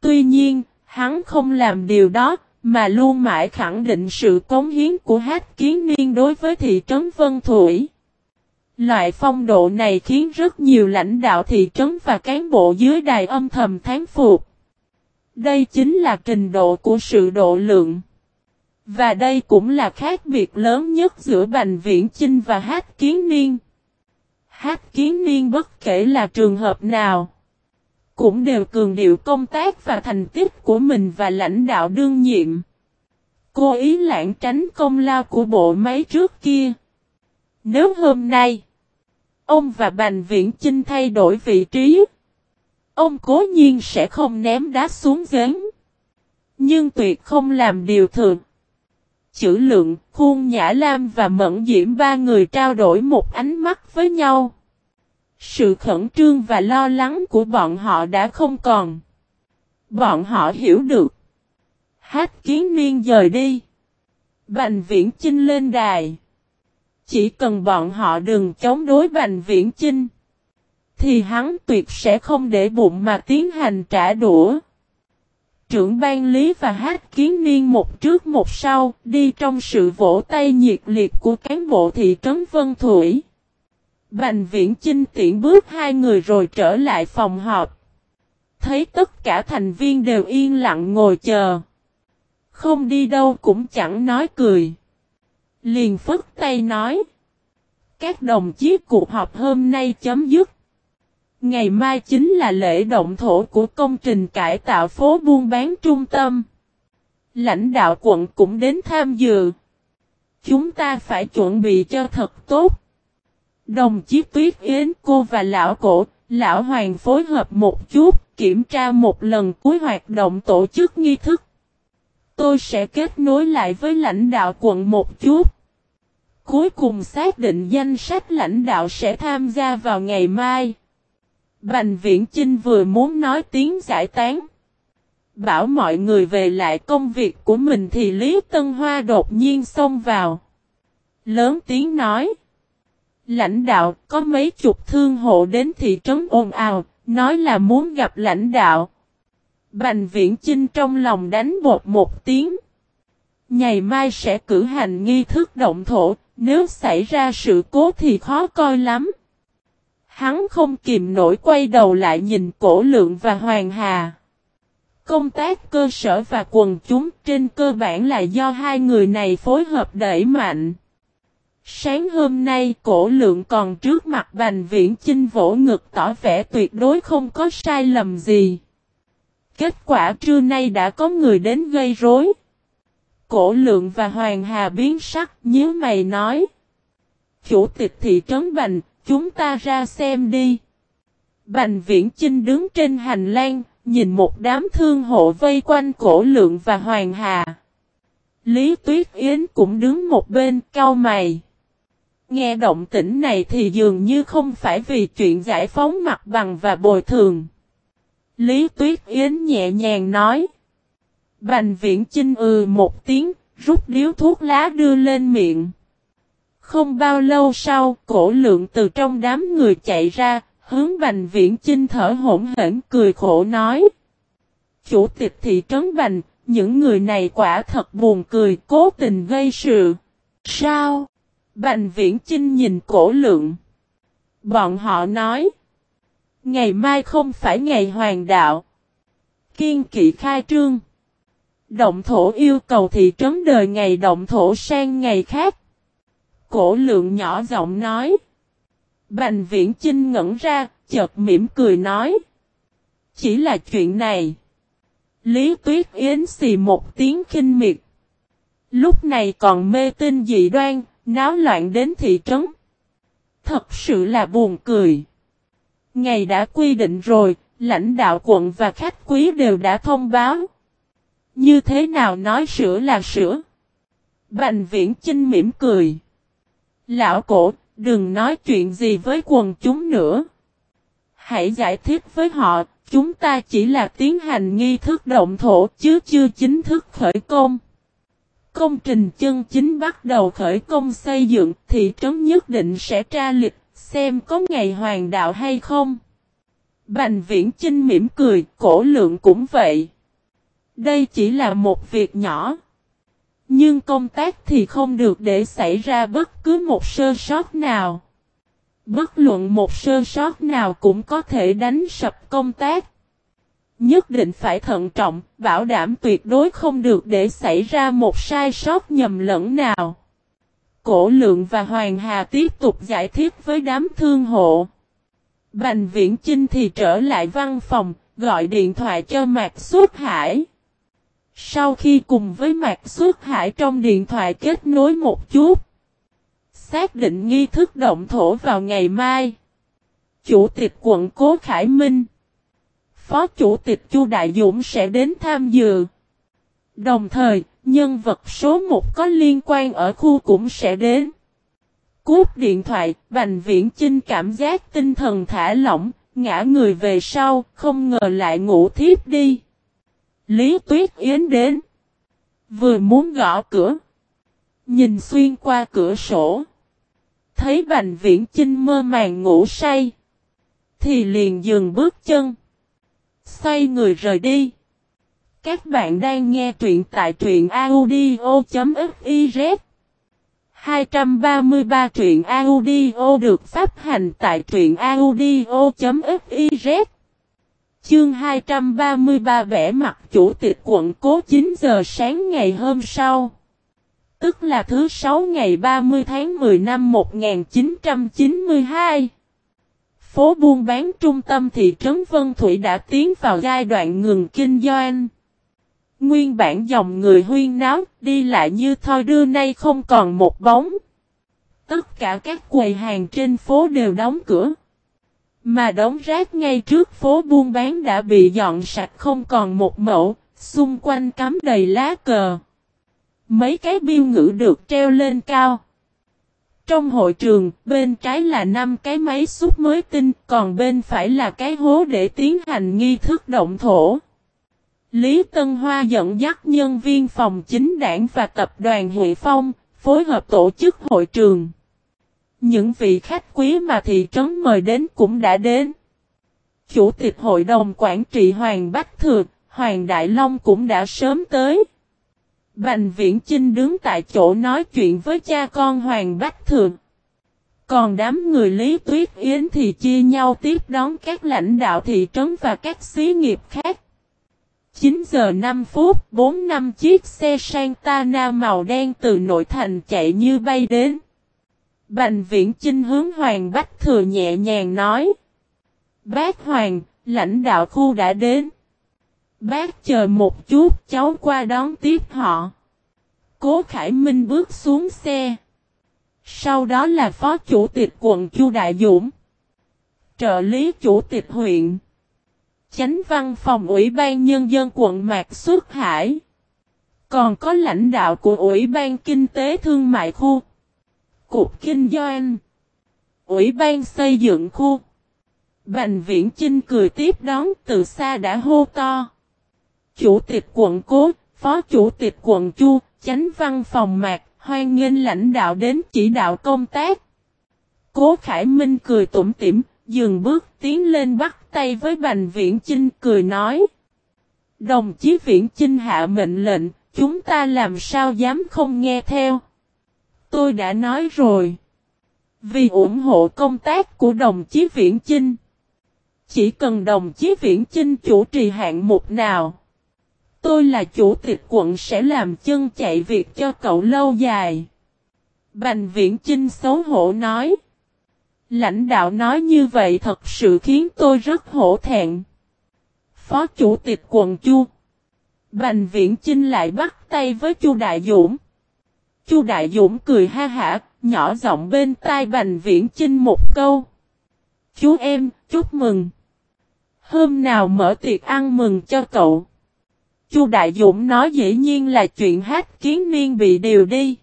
Tuy nhiên, Hắn không làm điều đó, mà luôn mãi khẳng định sự cống hiến của Hát Kiến Niên đối với thị trấn Vân Thủy. Loại phong độ này khiến rất nhiều lãnh đạo thị trấn và cán bộ dưới đài âm thầm thán phục. Đây chính là trình độ của sự độ lượng. Và đây cũng là khác biệt lớn nhất giữa Bành Viễn Chinh và Hát Kiến Niên. Hát Kiến Niên bất kể là trường hợp nào cũng đều cường điệu công tác và thành tích của mình và lãnh đạo đương nhiệm. Cô ý lãng tránh công lao của bộ máy trước kia. Nếu hôm nay, ông và Bành Viễn Chinh thay đổi vị trí, ông cố nhiên sẽ không ném đá xuống giếng. Nhưng tuyệt không làm điều thường. Chữ lượng, khuôn nhã lam và mẫn diễm ba người trao đổi một ánh mắt với nhau. Sự khẩn trương và lo lắng của bọn họ đã không còn. Bọn họ hiểu được. Hát kiến niên dời đi. Bành viễn chinh lên đài. Chỉ cần bọn họ đừng chống đối Bành Viễn Chinh. Thì hắn tuyệt sẽ không để bụng mà tiến hành trả đũa. Trưởng ban lý và hát kiến niên một trước một sau, đi trong sự vỗ tay nhiệt liệt của cán bộ thị trấn Vân Thủy. Bành viễn chinh tiện bước hai người rồi trở lại phòng họp. Thấy tất cả thành viên đều yên lặng ngồi chờ. Không đi đâu cũng chẳng nói cười. Liền phức tay nói. Các đồng chí cuộc họp hôm nay chấm dứt. Ngày mai chính là lễ động thổ của công trình cải tạo phố buôn bán trung tâm. Lãnh đạo quận cũng đến tham dự. Chúng ta phải chuẩn bị cho thật tốt. Đồng chí Tuyết Yến cô và lão cổ, lão hoàng phối hợp một chút, kiểm tra một lần cuối hoạt động tổ chức nghi thức. Tôi sẽ kết nối lại với lãnh đạo quận một chút. Cuối cùng xác định danh sách lãnh đạo sẽ tham gia vào ngày mai. Bành Viễn Chinh vừa muốn nói tiếng giải tán. Bảo mọi người về lại công việc của mình thì Lý Tân Hoa đột nhiên xông vào. Lớn tiếng nói. Lãnh đạo có mấy chục thương hộ đến thị trấn ồn ào, nói là muốn gặp lãnh đạo. Bành Viễn Chinh trong lòng đánh bột một tiếng. Ngày mai sẽ cử hành nghi thức động thổ, nếu xảy ra sự cố thì khó coi lắm. Hắn không kìm nổi quay đầu lại nhìn cổ lượng và hoàng hà. Công tác cơ sở và quần chúng trên cơ bản là do hai người này phối hợp đẩy mạnh. Sáng hôm nay cổ lượng còn trước mặt bành viễn chinh vỗ ngực tỏ vẻ tuyệt đối không có sai lầm gì. Kết quả trưa nay đã có người đến gây rối. Cổ lượng và Hoàng Hà biến sắc như mày nói. Chủ tịch thị trấn Bành, chúng ta ra xem đi. Bành viễn chinh đứng trên hành lang, nhìn một đám thương hộ vây quanh cổ lượng và Hoàng Hà. Lý Tuyết Yến cũng đứng một bên cau mày. Nghe động tĩnh này thì dường như không phải vì chuyện giải phóng mặt bằng và bồi thường. Lý Tuyết Yến nhẹ nhàng nói. Bành viễn chinh ừ một tiếng, rút điếu thuốc lá đưa lên miệng. Không bao lâu sau, cổ lượng từ trong đám người chạy ra, hướng Bành Viễn Chinh thở hổn hển cười khổ nói. Chủ tịch thị trấn Bành, những người này quả thật buồn cười, cố tình gây sự. Sao? Bành Viễn Chinh nhìn cổ lượng. Bọn họ nói. Ngày mai không phải ngày hoàng đạo. Kiên kỵ khai trương. Động thổ yêu cầu thị trấn đời ngày động thổ sang ngày khác. Cổ lượng nhỏ giọng nói. Bành viễn chinh ngẩn ra, chợt mỉm cười nói. Chỉ là chuyện này. Lý Tuyết Yến xì một tiếng khinh miệt. Lúc này còn mê tin dị đoan, náo loạn đến thị trấn. Thật sự là buồn cười. Ngày đã quy định rồi, lãnh đạo quận và khách quý đều đã thông báo. Như thế nào nói sửa là sửa. Bành viễn chinh mỉm cười. Lão cổ, đừng nói chuyện gì với quần chúng nữa. Hãy giải thích với họ, chúng ta chỉ là tiến hành nghi thức động thổ chứ chưa chính thức khởi công. Công trình chân chính bắt đầu khởi công xây dựng thị trấn nhất định sẽ tra lịch xem có ngày hoàng đạo hay không. Bành viễn chinh mỉm cười, cổ lượng cũng vậy. Đây chỉ là một việc nhỏ. Nhưng công tác thì không được để xảy ra bất cứ một sơ sót nào. Bất luận một sơ sót nào cũng có thể đánh sập công tác. Nhất định phải thận trọng, bảo đảm tuyệt đối không được để xảy ra một sai sót nhầm lẫn nào. Cổ lượng và Hoàng Hà tiếp tục giải thích với đám thương hộ. Bành viễn Chinh thì trở lại văn phòng, gọi điện thoại cho Mạc Xuất Hải. Sau khi cùng với Mạc Xuất Hải trong điện thoại kết nối một chút, xác định nghi thức động thổ vào ngày mai. Chủ tịch quận Cố Khải Minh, Phó Chủ tịch Chu Đại Dũng sẽ đến tham dự. Đồng thời, nhân vật số 1 có liên quan ở khu cũng sẽ đến. Cúp điện thoại, Bành Viễn Chinh cảm giác tinh thần thả lỏng, ngã người về sau, không ngờ lại ngủ thiếp đi. Lý Tuyết Yến đến. Vừa muốn gõ cửa. Nhìn xuyên qua cửa sổ. Thấy Bành Viễn Chinh mơ màng ngủ say. Thì liền dừng bước chân. Xoay người rời đi. Các bạn đang nghe truyện tại truyện audio.fiz 233 truyện audio được phát hành tại truyện audio.fiz Chương 233 vẽ mặt chủ tịch quận cố 9 giờ sáng ngày hôm sau. Tức là thứ 6 ngày 30 tháng 10 năm 1992 Phố buôn bán trung tâm thị trấn Vân Thủy đã tiến vào giai đoạn ngừng kinh doanh Nguyên bản dòng người huyên náo, đi lại như thoi đưa nay không còn một bóng. Tất cả các quầy hàng trên phố đều đóng cửa. Mà đống rác ngay trước phố buôn bán đã bị dọn sạch không còn một mẫu, xung quanh cắm đầy lá cờ. Mấy cái biêu ngữ được treo lên cao. Trong hội trường, bên trái là năm cái máy xúc mới tinh, còn bên phải là cái hố để tiến hành nghi thức động thổ. Lý Tân Hoa dẫn dắt nhân viên phòng chính đảng và tập đoàn Huệ Phong, phối hợp tổ chức hội trường. Những vị khách quý mà thị trấn mời đến cũng đã đến. Chủ tịch hội đồng quản trị Hoàng Bách Thược, Hoàng Đại Long cũng đã sớm tới. Bành Viễn Chinh đứng tại chỗ nói chuyện với cha con Hoàng Bách Thượng. Còn đám người Lý Tuyết Yến thì chia nhau tiếp đón các lãnh đạo thị trấn và các xí nghiệp khác. 9 giờ 5 phút, 4 năm chiếc xe Santana màu đen từ nội thành chạy như bay đến. Bành viễn chinh hướng Hoàng Bách Thừa nhẹ nhàng nói. Bác Hoàng, lãnh đạo khu đã đến. Bác chờ một chút, cháu qua đón tiếp họ. Cố Khải Minh bước xuống xe. Sau đó là phó chủ tịch quận Chu Đại Dũng. Trợ lý chủ tịch huyện. Chánh văn phòng Ủy ban Nhân dân quận Mạc Xuất Hải. Còn có lãnh đạo của Ủy ban Kinh tế Thương mại khu. Cục Kinh doanh. Ủy ban xây dựng khu. Bành viễn Chinh cười tiếp đón, từ xa đã hô to. Chủ tịch quận Cố, Phó Chủ tịch quận Chu, Chánh văn phòng Mạc, hoan nghênh lãnh đạo đến chỉ đạo công tác. Cố Khải Minh cười tủm tỉm, dừng bước tiến lên bắt tay với Bành Viễn Chinh cười nói. Đồng chí Viễn Chinh hạ mệnh lệnh, chúng ta làm sao dám không nghe theo. Tôi đã nói rồi. Vì ủng hộ công tác của đồng chí Viễn Chinh. Chỉ cần đồng chí Viễn Chinh chủ trì hạng mục nào. Tôi là chủ tịch quận sẽ làm chân chạy việc cho cậu lâu dài. Bành Viễn Chinh xấu hổ nói. Lãnh đạo nói như vậy thật sự khiến tôi rất hổ thẹn. Phó chủ tịch quận Chu. Bành Viễn Chinh lại bắt tay với Chu Đại Dũng. Chu Đại Dũng cười ha hả, nhỏ giọng bên tai Bành Viễn Chinh một câu. Chú em, chúc mừng. Hôm nào mở tiệc ăn mừng cho cậu. Chu Đại Dũng nói dĩ nhiên là chuyện hát kiến niên bị điều đi.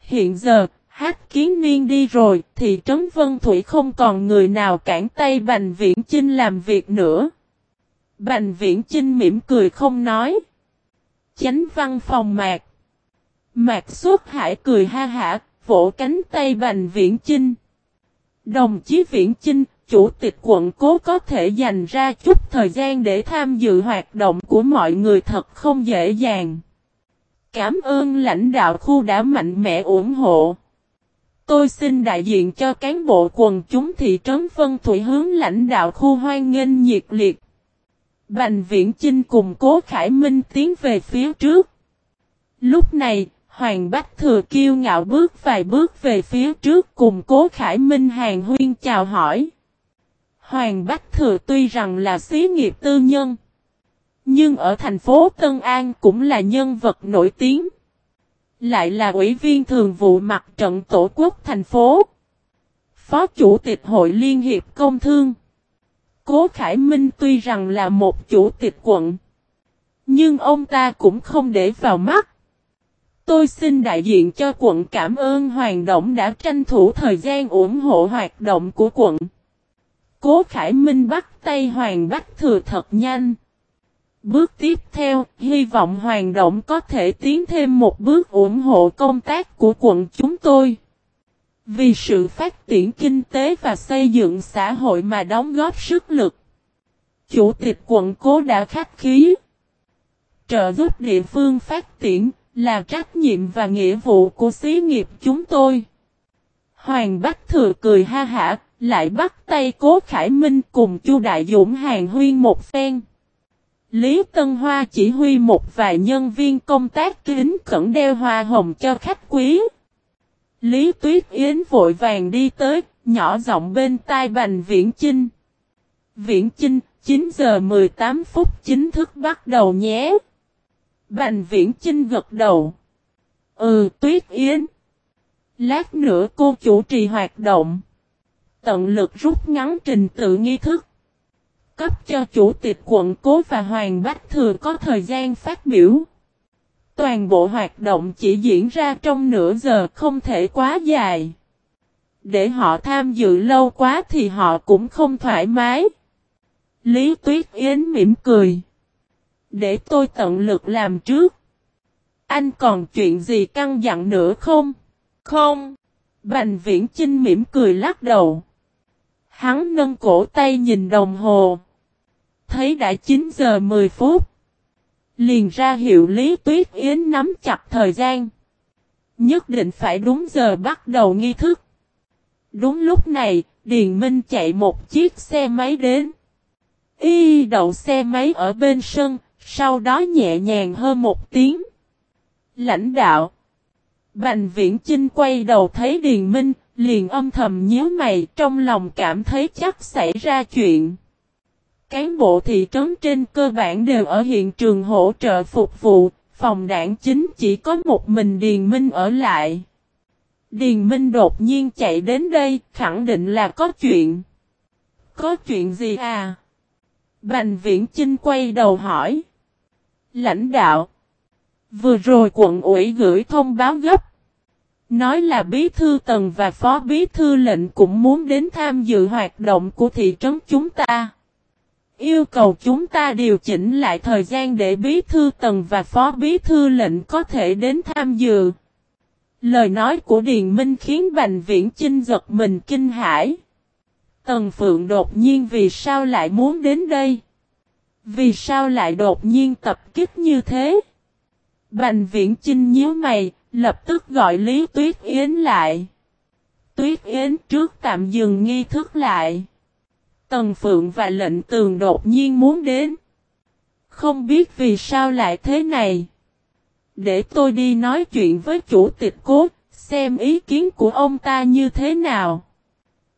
Hiện giờ, Hát kiến niên đi rồi, thì Trấn Vân Thủy không còn người nào cản tay Bành Viễn Chinh làm việc nữa. Bành Viễn Chinh mỉm cười không nói. Chánh văn phòng mạc. Mạc Suốt hải cười ha hả, vỗ cánh tay Bành Viễn Chinh. Đồng chí Viễn Chinh, chủ tịch quận cố có thể dành ra chút thời gian để tham dự hoạt động của mọi người thật không dễ dàng. Cảm ơn lãnh đạo khu đã mạnh mẽ ủng hộ. Tôi xin đại diện cho cán bộ quần chúng thị trấn Vân Thủy hướng lãnh đạo khu hoan nghênh nhiệt liệt. Bành Viễn Chinh cùng Cố Khải Minh tiến về phía trước. Lúc này, Hoàng Bách Thừa kiêu ngạo bước vài bước về phía trước cùng Cố Khải Minh hàng huyên chào hỏi. Hoàng Bách Thừa tuy rằng là xí nghiệp tư nhân, nhưng ở thành phố Tân An cũng là nhân vật nổi tiếng. Lại là ủy viên thường vụ mặt trận tổ quốc thành phố. Phó chủ tịch hội Liên hiệp Công Thương. Cố Khải Minh tuy rằng là một chủ tịch quận. Nhưng ông ta cũng không để vào mắt. Tôi xin đại diện cho quận cảm ơn Hoàng Động đã tranh thủ thời gian ủng hộ hoạt động của quận. Cố Khải Minh bắt tay Hoàng Bách Thừa thật nhanh. Bước tiếp theo, hy vọng Hoàng Động có thể tiến thêm một bước ủng hộ công tác của quận chúng tôi. Vì sự phát triển kinh tế và xây dựng xã hội mà đóng góp sức lực. Chủ tịch quận cố đã khách khí. Trợ giúp địa phương phát triển là trách nhiệm và nghĩa vụ của xí nghiệp chúng tôi. Hoàng Bách Thừa cười ha hả, lại bắt tay Cố Khải Minh cùng Chu Đại Dũng hàng huyên một phen. Lý Tân Hoa chỉ huy một vài nhân viên công tác kính cẩn đeo hoa hồng cho khách quý. Lý Tuyết Yến vội vàng đi tới, nhỏ giọng bên tai Bành Viễn Chinh. Viễn Chinh, 9 giờ 18 phút chính thức bắt đầu nhé. Bành Viễn Chinh gật đầu. Ừ, Tuyết Yến. Lát nữa cô chủ trì hoạt động. Tận lực rút ngắn trình tự nghi thức. Cấp cho chủ tịch quận cố và Hoàng Bách Thừa có thời gian phát biểu. Toàn bộ hoạt động chỉ diễn ra trong nửa giờ, không thể quá dài. Để họ tham dự lâu quá thì họ cũng không thoải mái. Lý Tuyết Yến mỉm cười. Để tôi tận lực làm trước. Anh còn chuyện gì căng dặn nữa không? Không. Bành viễn Trinh mỉm cười lắc đầu. Hắn nâng cổ tay nhìn đồng hồ. Thấy đã 9 giờ 10 phút. Liền ra hiệu Lý Tuyết Yến nắm chặt thời gian. Nhất định phải đúng giờ bắt đầu nghi thức. Đúng lúc này, Điền Minh chạy một chiếc xe máy đến. Y đậu xe máy ở bên sân, sau đó nhẹ nhàng hơn một tiếng. Lãnh đạo. Bành viễn Chinh quay đầu thấy Điền Minh, liền âm thầm nhíu mày trong lòng cảm thấy chắc xảy ra chuyện. Cán bộ thị trấn trên cơ bản đều ở hiện trường hỗ trợ phục vụ, phòng đảng chính chỉ có một mình Điền Minh ở lại. Điền Minh đột nhiên chạy đến đây, khẳng định là có chuyện. Có chuyện gì à? Bành viễn Chinh quay đầu hỏi. Lãnh đạo. Vừa rồi quận ủy gửi thông báo gấp. Nói là bí thư tần và phó bí thư lệnh cũng muốn đến tham dự hoạt động của thị trấn chúng ta. Yêu cầu chúng ta điều chỉnh lại thời gian để bí thư tần và phó bí thư lệnh có thể đến tham dự. Lời nói của Điền Minh khiến Bành Viễn Chinh giật mình kinh hãi. Tần Phượng đột nhiên vì sao lại muốn đến đây? Vì sao lại đột nhiên tập kích như thế? Bành Viễn Chinh nhíu mày, lập tức gọi Lý Tuyết Yến lại. Tuyết Yến trước tạm dừng nghi thức lại. Tần Phượng và lệnh tường đột nhiên muốn đến. Không biết vì sao lại thế này. Để tôi đi nói chuyện với chủ tịch cố, xem ý kiến của ông ta như thế nào.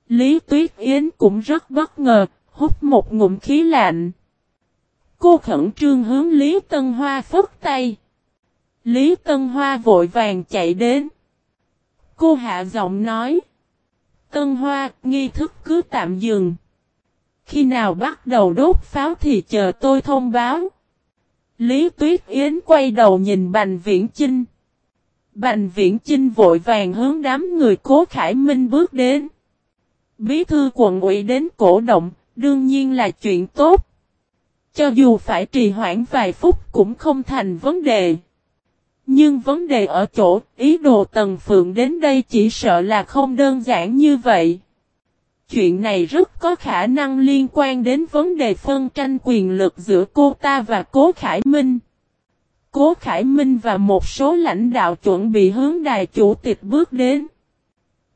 Lý Tuyết Yến cũng rất bất ngờ, hút một ngụm khí lạnh. Cô khẩn trương hướng Lý Tân Hoa phất tay. Lý Tân Hoa vội vàng chạy đến. Cô hạ giọng nói. Tân Hoa, nghi thức cứ tạm dừng. Khi nào bắt đầu đốt pháo thì chờ tôi thông báo. Lý Tuyết Yến quay đầu nhìn Bành Viễn Chinh. Bành Viễn Chinh vội vàng hướng đám người cố Khải Minh bước đến. Bí thư quận ủy đến cổ động, đương nhiên là chuyện tốt. Cho dù phải trì hoãn vài phút cũng không thành vấn đề. Nhưng vấn đề ở chỗ, ý đồ Tần Phượng đến đây chỉ sợ là không đơn giản như vậy. Chuyện này rất có khả năng liên quan đến vấn đề phân tranh quyền lực giữa cô ta và Cố Khải Minh. Cố Khải Minh và một số lãnh đạo chuẩn bị hướng đài chủ tịch bước đến.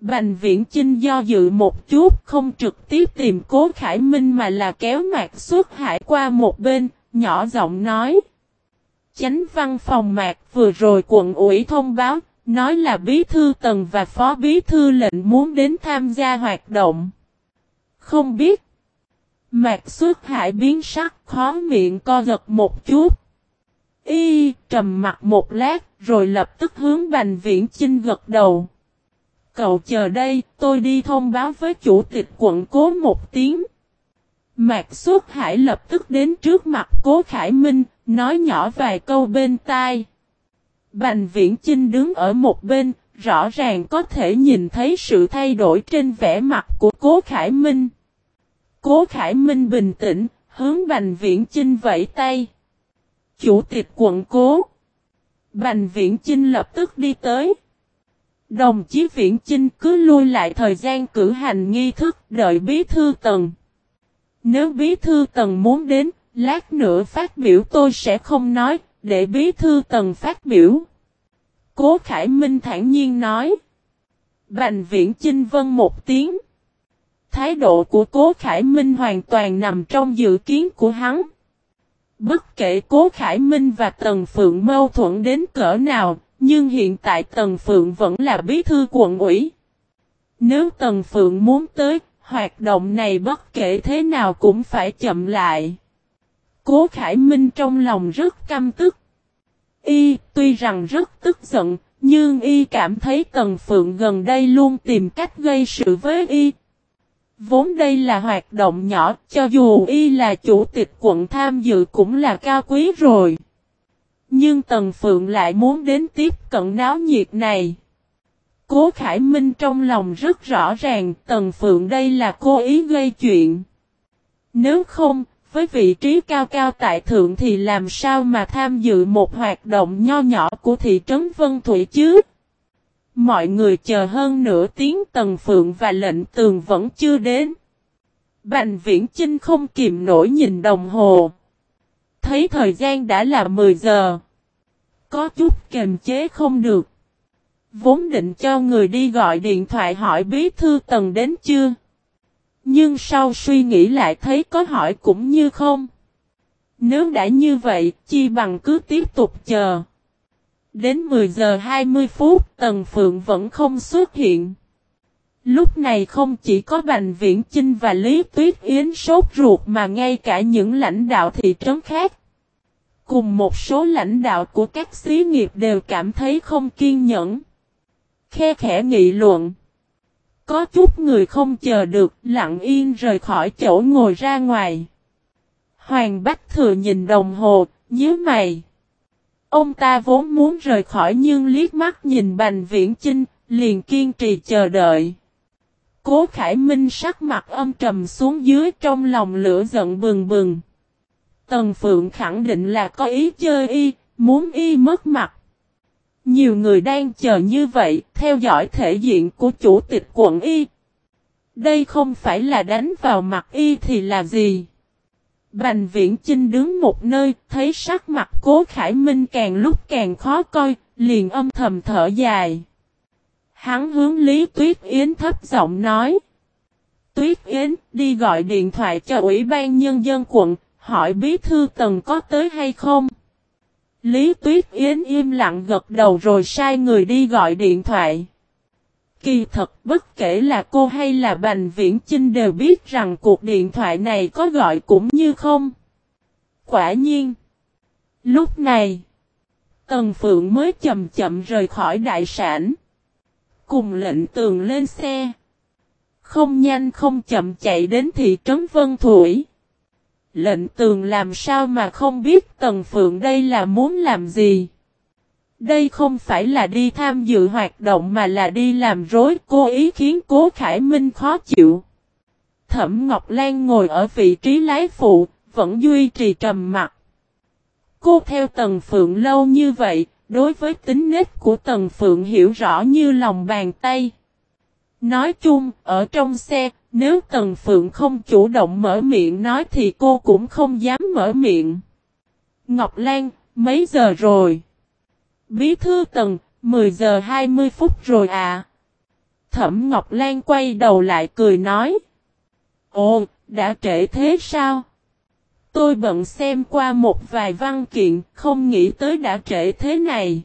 Bành viễn Chinh do dự một chút không trực tiếp tìm Cố Khải Minh mà là kéo mạc xuất hải qua một bên, nhỏ giọng nói. Chánh văn phòng mạc vừa rồi quận ủy thông báo, nói là bí thư tần và phó bí thư lệnh muốn đến tham gia hoạt động. Không biết. Mạc xuất hải biến sắc khó miệng co giật một chút. Y trầm mặt một lát rồi lập tức hướng Bành Viễn Chinh gật đầu. Cậu chờ đây, tôi đi thông báo với chủ tịch quận cố một tiếng. Mạc Xuất Hải lập tức đến trước mặt Cố Khải Minh, nói nhỏ vài câu bên tai. Bành viễn Chinh đứng ở một bên, rõ ràng có thể nhìn thấy sự thay đổi trên vẻ mặt của Cố Khải Minh. Cố Khải Minh bình tĩnh, hướng Bành Viễn Chinh vẫy tay. Chủ tịch quận Cố. Bành Viễn Chinh lập tức đi tới. Đồng chí Viễn Chinh cứ lui lại thời gian cử hành nghi thức đợi bí thư tầng. Nếu bí thư tầng muốn đến, lát nữa phát biểu tôi sẽ không nói, để bí thư tần phát biểu. Cố Khải Minh thản nhiên nói. Bành viễn Chinh vân một tiếng. Thái độ của Cố Khải Minh hoàn toàn nằm trong dự kiến của hắn. Bất kể Cố Khải Minh và Tần Phượng mâu thuẫn đến cỡ nào, nhưng hiện tại Tần Phượng vẫn là bí thư quận ủy. Nếu Tần Phượng muốn tới, hoạt động này bất kể thế nào cũng phải chậm lại. Cố Khải Minh trong lòng rất căm tức. Y, tuy rằng rất tức giận, nhưng Y cảm thấy Tần Phượng gần đây luôn tìm cách gây sự với Y. Vốn đây là hoạt động nhỏ, cho dù Y là chủ tịch quận tham dự cũng là cao quý rồi. Nhưng Tần Phượng lại muốn đến tiếp cận náo nhiệt này. Cố Khải Minh trong lòng rất rõ ràng Tần Phượng đây là cố ý gây chuyện. Nếu không, với vị trí cao cao tại thượng thì làm sao mà tham dự một hoạt động nho nhỏ của thị trấn Vân Thủy chứ? Mọi người chờ hơn nửa tiếng Tần Phượng và lệnh tường vẫn chưa đến. Bành viễn Chinh không kìm nổi nhìn đồng hồ. Thấy thời gian đã là 10 giờ. Có chút kềm chế không được. Vốn định cho người đi gọi điện thoại hỏi bí thư Tần đến chưa. Nhưng sau suy nghĩ lại thấy có hỏi cũng như không. Nếu đã như vậy, chi bằng cứ tiếp tục chờ. Đến 10 giờ 20 phút, Tần Phượng vẫn không xuất hiện. Lúc này không chỉ có Bành Viễn Chinh và Lý Tuyết Yến sốt ruột mà ngay cả những lãnh đạo thị trấn khác. Cùng một số lãnh đạo của các xí nghiệp đều cảm thấy không kiên nhẫn. Khe khẽ nghị luận. Có chút người không chờ được, lặng yên rời khỏi chỗ ngồi ra ngoài. Hoàng Bách Thừa nhìn đồng hồ, nhớ mày. Ông ta vốn muốn rời khỏi nhưng liếc mắt nhìn Bành Viễn Chinh, liền kiên trì chờ đợi. Cố Khải Minh sắc mặt âm trầm xuống dưới trong lòng lửa giận bừng bừng. Tần Phượng khẳng định là có ý chơi y, muốn y mất mặt. Nhiều người đang chờ như vậy, theo dõi thể diện của chủ tịch quận y. Đây không phải là đánh vào mặt y thì là gì? Bành viễn Trinh đứng một nơi, thấy sắc mặt cố Khải Minh càng lúc càng khó coi, liền âm thầm thở dài. Hắn hướng Lý Tuyết Yến thấp giọng nói. Tuyết Yến, đi gọi điện thoại cho Ủy ban Nhân dân quận, hỏi bí thư tầng có tới hay không? Lý Tuyết Yến im lặng gật đầu rồi sai người đi gọi điện thoại. Kỳ thật bất kể là cô hay là Bành Viễn Chinh đều biết rằng cuộc điện thoại này có gọi cũng như không. Quả nhiên. Lúc này, Tần Phượng mới chậm chậm rời khỏi đại sản. Cùng lệnh tường lên xe. Không nhanh không chậm chạy đến thị trấn Vân Thủy. Lệnh tường làm sao mà không biết Tần Phượng đây là muốn làm gì. Đây không phải là đi tham dự hoạt động mà là đi làm rối cố ý khiến Cố Khải Minh khó chịu. Thẩm Ngọc Lan ngồi ở vị trí lái phụ, vẫn duy trì trầm mặt. Cô theo Tần Phượng lâu như vậy, đối với tính nết của Tần Phượng hiểu rõ như lòng bàn tay. Nói chung, ở trong xe, nếu Tần Phượng không chủ động mở miệng nói thì cô cũng không dám mở miệng. Ngọc Lan, mấy giờ rồi? Bí thư Tần, 10 giờ 20 phút rồi à? Thẩm Ngọc Lan quay đầu lại cười nói. Ồ, đã trễ thế sao? Tôi bận xem qua một vài văn kiện, không nghĩ tới đã trễ thế này.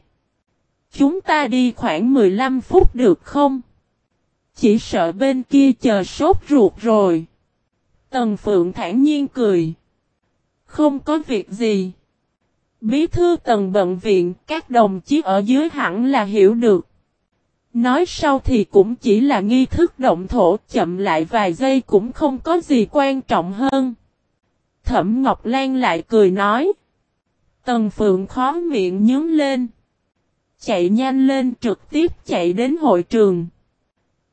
Chúng ta đi khoảng 15 phút được không? Chỉ sợ bên kia chờ sốt ruột rồi. Tần Phượng thản nhiên cười. Không có việc gì. Bí thư tần bận viện, các đồng chí ở dưới hẳn là hiểu được. Nói sau thì cũng chỉ là nghi thức động thổ chậm lại vài giây cũng không có gì quan trọng hơn. Thẩm Ngọc Lan lại cười nói. Tần Phượng khó miệng nhướng lên. Chạy nhanh lên trực tiếp chạy đến hội trường.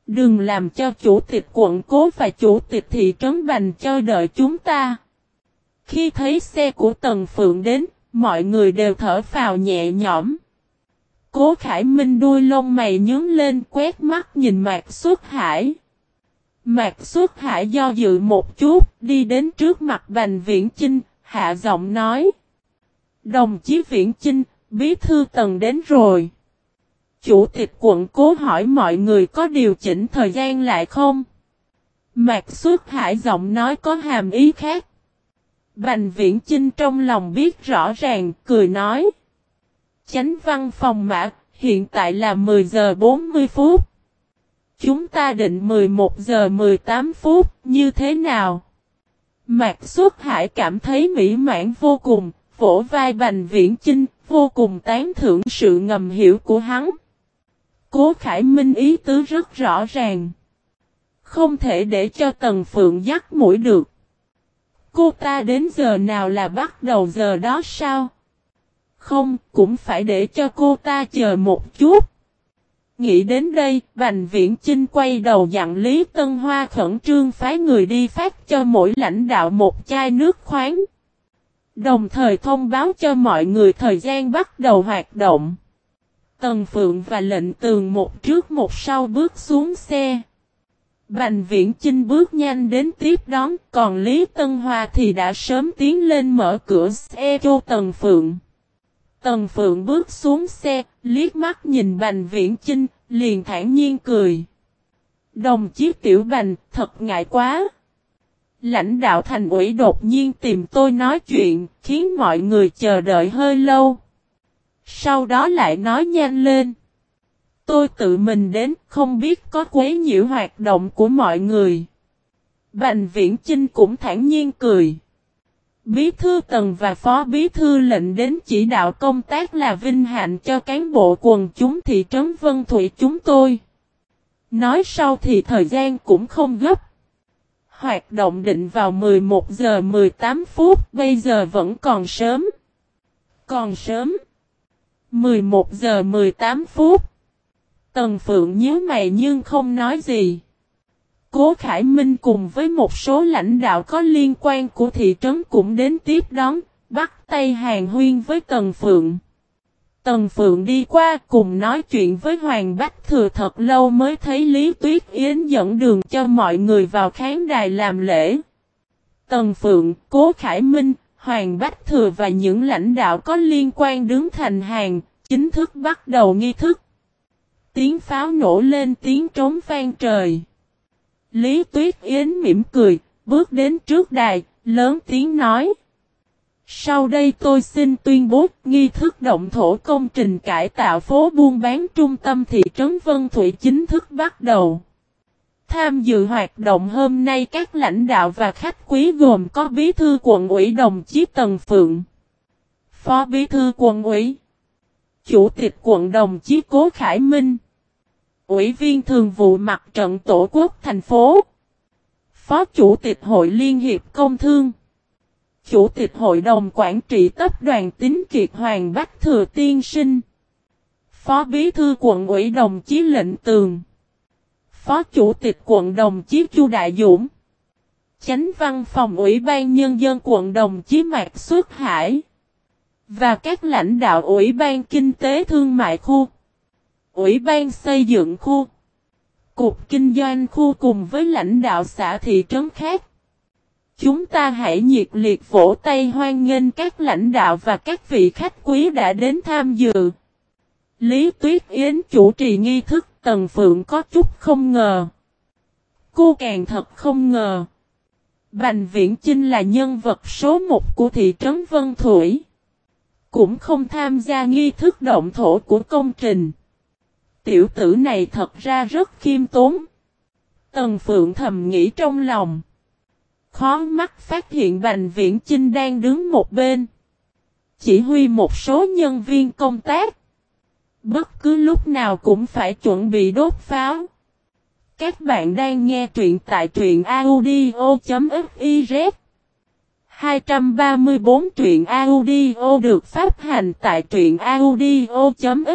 Đừng làm cho chủ tịch quận cố và chủ tịch thị trấn Bành cho đợi chúng ta. Khi thấy xe của Tần Phượng đến, mọi người đều thở phào nhẹ nhõm. Cố Khải Minh đuôi lông mày nhướng lên quét mắt nhìn Mạc Xuất Hải. Mạc Xuất Hải do dự một chút, đi đến trước mặt Bành Viễn Chinh, hạ giọng nói. Đồng chí Viễn Chinh, bí thư tần đến rồi. Chủ tịch quận cố hỏi mọi người có điều chỉnh thời gian lại không? Mạc Xuất Hải giọng nói có hàm ý khác. Bành Viễn Chinh trong lòng biết rõ ràng, cười nói. Chánh văn phòng mạc hiện tại là 10 giờ 40 phút. Chúng ta định 11 giờ 18 phút, như thế nào? Mạc Xuất Hải cảm thấy mỹ mãn vô cùng, vỗ vai Bành Viễn Chinh, vô cùng tán thưởng sự ngầm hiểu của hắn. Cố Khải Minh ý tứ rất rõ ràng. Không thể để cho Tần Phượng dắt mũi được. Cô ta đến giờ nào là bắt đầu giờ đó sao? Không, cũng phải để cho cô ta chờ một chút. Nghĩ đến đây, Bành Viễn Chinh quay đầu dặn Lý Tân Hoa khẩn trương phái người đi phát cho mỗi lãnh đạo một chai nước khoáng. Đồng thời thông báo cho mọi người thời gian bắt đầu hoạt động. Tần Phượng và lệnh tường một trước một sau bước xuống xe. Bành Viễn Chinh bước nhanh đến tiếp đón, còn Lý Tân Hoa thì đã sớm tiến lên mở cửa xe cho Tần Phượng. Tần Phượng bước xuống xe, liếc mắt nhìn Bành Viễn Chinh, liền thản nhiên cười. Đồng chí Tiểu Bành, thật ngại quá. Lãnh đạo thành ủy đột nhiên tìm tôi nói chuyện, khiến mọi người chờ đợi hơi lâu. Sau đó lại nói nhanh lên. Tôi tự mình đến, không biết có quấy nhiễu hoạt động của mọi người. Bành Viễn Chinh cũng thản nhiên cười. Bí thư tần và phó bí thư lệnh đến chỉ đạo công tác là vinh hạnh cho cán bộ quần chúng thị trấn Vân Thủy chúng tôi. Nói sau thì thời gian cũng không gấp. Hoạt động định vào 11 giờ 18 phút, bây giờ vẫn còn sớm. Còn sớm. 11 giờ 18 phút. Tần Phượng nhớ mày nhưng không nói gì. Cố Khải Minh cùng với một số lãnh đạo có liên quan của thị trấn cũng đến tiếp đón, bắt tay hàng huyên với Tần Phượng. Tần Phượng đi qua cùng nói chuyện với Hoàng Bách Thừa thật lâu mới thấy Lý Tuyết Yến dẫn đường cho mọi người vào khán đài làm lễ. Tần Phượng, Cố Khải Minh, Hoàng Bách Thừa và những lãnh đạo có liên quan đứng thành hàng, chính thức bắt đầu nghi thức. Tiếng pháo nổ lên tiếng trống vang trời. Lý Tuyết Yến mỉm cười, bước đến trước đài, lớn tiếng nói. Sau đây tôi xin tuyên bố nghi thức động thổ công trình cải tạo phố buôn bán trung tâm thị trấn Vân Thủy chính thức bắt đầu. Tham dự hoạt động hôm nay các lãnh đạo và khách quý gồm có bí thư quận ủy đồng chí Tần Phượng, phó bí thư quận ủy, chủ tịch quận đồng chí Cố Khải Minh, ủy viên thường vụ mặt trận tổ quốc thành phố, phó chủ tịch hội liên hiệp công thương, chủ tịch hội đồng quản trị tập đoàn tín kiệt Hoàng Bách Thừa Tiên Sinh, phó bí thư quận ủy đồng chí lệnh tường, phó chủ tịch quận đồng chí Chu Đại Dũng, chánh văn phòng ủy ban nhân dân quận đồng chí Mạc Xuất Hải, và các lãnh đạo ủy ban kinh tế thương mại khu Ủy ban xây dựng khu, Cục Kinh doanh khu cùng với lãnh đạo xã thị trấn khác. Chúng ta hãy nhiệt liệt vỗ tay hoan nghênh các lãnh đạo và các vị khách quý đã đến tham dự. Lý Tuyết Yến chủ trì nghi thức Tần Phượng có chút không ngờ. Cô càng thật không ngờ. Bành Viễn Chinh là nhân vật số một của thị trấn Vân Thủy. Cũng không tham gia nghi thức động thổ của công trình tiểu tử này thật ra rất khiêm tốn. Tần Phượng thầm nghĩ trong lòng. Khó mắt phát hiện Bành Viễn Chinh đang đứng một bên. Chỉ huy một số nhân viên công tác. Bất cứ lúc nào cũng phải chuẩn bị đốt pháo. Các bạn đang nghe truyện tại truyện audio.fiz 234 truyện audio được phát hành tại truyện audio.fiz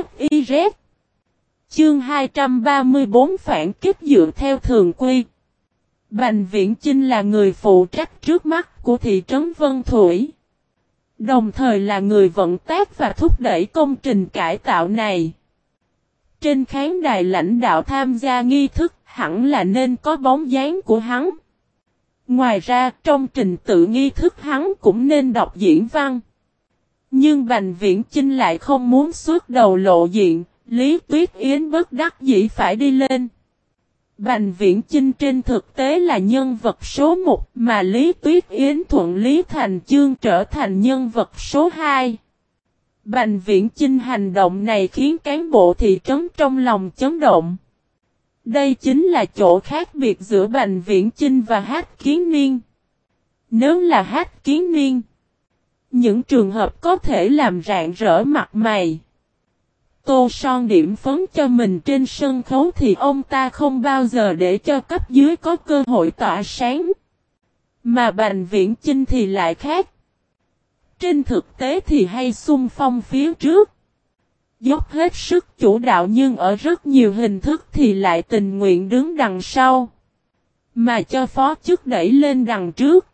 Chương 234 phản kích dựa theo thường quy. Bành Viễn Chinh là người phụ trách trước mắt của thị trấn Vân Thủy. Đồng thời là người vận tác và thúc đẩy công trình cải tạo này Trên khán đài lãnh đạo tham gia nghi thức hẳn là nên có bóng dáng của hắn Ngoài ra, trong trình tự nghi thức hắn cũng nên đọc diễn văn. Nhưng Bành Viễn Chinh lại không muốn suốt đầu lộ diện, Lý Tuyết Yến bất đắc dĩ phải đi lên. Bành Viễn Chinh trên thực tế là nhân vật số 1 mà Lý Tuyết Yến thuận Lý Thành Chương trở thành nhân vật số 2. Bành Viễn Chinh hành động này khiến cán bộ thị trấn trong lòng chấn động. Đây chính là chỗ khác biệt giữa Bành Viễn Chinh và Hát Kiến Niên. Nếu là Hát Kiến Niên, những trường hợp có thể làm rạng rỡ mặt mày. Tô son điểm phấn cho mình trên sân khấu thì ông ta không bao giờ để cho cấp dưới có cơ hội tỏa sáng. Mà Bành Viễn Chinh thì lại khác. Trên thực tế thì hay xung phong phía trước dốc hết sức chủ đạo nhưng ở rất nhiều hình thức thì lại tình nguyện đứng đằng sau. Mà cho phó chức đẩy lên đằng trước.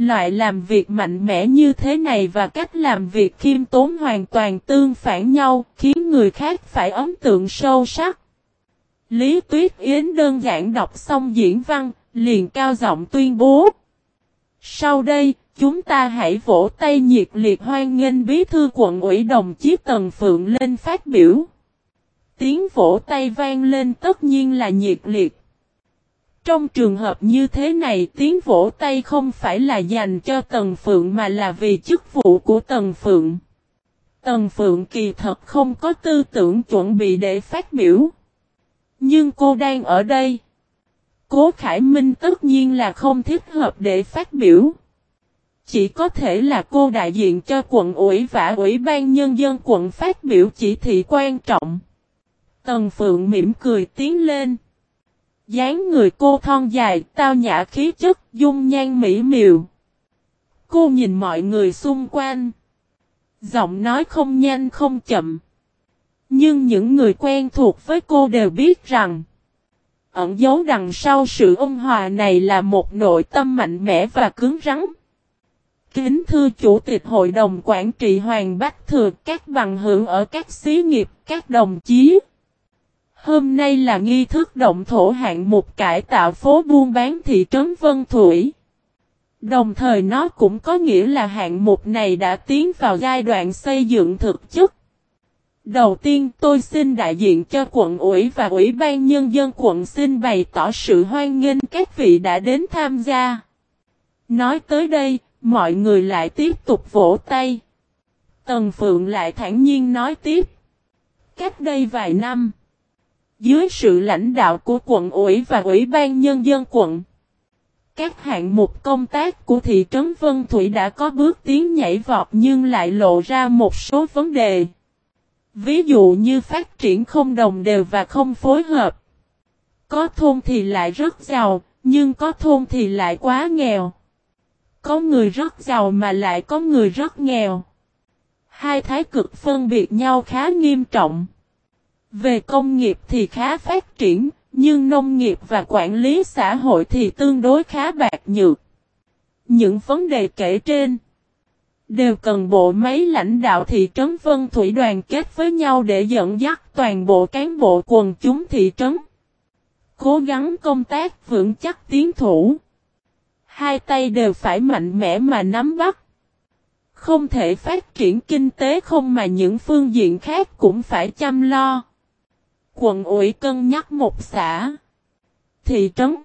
Loại làm việc mạnh mẽ như thế này và cách làm việc khiêm tốn hoàn toàn tương phản nhau, khiến người khác phải ấn tượng sâu sắc. Lý Tuyết Yến đơn giản đọc xong diễn văn, liền cao giọng tuyên bố. Sau đây, Chúng ta hãy vỗ tay nhiệt liệt hoan nghênh bí thư quận ủy đồng chí Tần Phượng lên phát biểu. Tiếng vỗ tay vang lên tất nhiên là nhiệt liệt. Trong trường hợp như thế này, tiếng vỗ tay không phải là dành cho Tần Phượng mà là vì chức vụ của Tần Phượng. Tần Phượng kỳ thật không có tư tưởng chuẩn bị để phát biểu. Nhưng cô đang ở đây. Cố Khải Minh tất nhiên là không thích hợp để phát biểu. Chỉ có thể là cô đại diện cho quận ủy và ủy ban nhân dân quận phát biểu chỉ thị quan trọng. Tần Phượng mỉm cười tiến lên dáng người cô thon dài, tao nhã khí chất, dung nhan mỹ miều. Cô nhìn mọi người xung quanh. Giọng nói không nhanh không chậm. Nhưng những người quen thuộc với cô đều biết rằng ẩn dấu đằng sau sự ôn hòa này là một nội tâm mạnh mẽ và cứng rắn. Kính thưa Chủ tịch Hội đồng Quản trị Hoàng Bách Thừa các bằng hữu ở các xí nghiệp, các đồng chí. Hôm nay là nghi thức động thổ hạng mục cải tạo phố buôn bán thị trấn Vân Thủy. Đồng thời nó cũng có nghĩa là hạng mục này đã tiến vào giai đoạn xây dựng thực chất. Đầu tiên tôi xin đại diện cho quận ủy và ủy ban nhân dân quận xin bày tỏ sự hoan nghênh các vị đã đến tham gia. Nói tới đây, Mọi người lại tiếp tục vỗ tay. Tần Phượng lại thản nhiên nói tiếp. Cách đây vài năm, dưới sự lãnh đạo của quận ủy và ủy ban nhân dân quận, các hạng mục công tác của thị trấn Vân Thủy đã có bước tiến nhảy vọt nhưng lại lộ ra một số vấn đề. Ví dụ như phát triển không đồng đều và không phối hợp. Có thôn thì lại rất giàu, nhưng có thôn thì lại quá nghèo. Có người rất giàu mà lại có người rất nghèo. Hai thái cực phân biệt nhau khá nghiêm trọng. Về công nghiệp thì khá phát triển, nhưng nông nghiệp và quản lý xã hội thì tương đối khá bạc nhược. Những vấn đề kể trên đều cần bộ máy lãnh đạo thị trấn Vân Thủy đoàn kết với nhau để dẫn dắt toàn bộ cán bộ quần chúng thị trấn. Cố gắng công tác vững chắc tiến thủ. Hai tay đều phải mạnh mẽ mà nắm bắt. Không thể phát triển kinh tế không mà những phương diện khác cũng phải chăm lo. Quận ủy cân nhắc một xã. Thị trấn.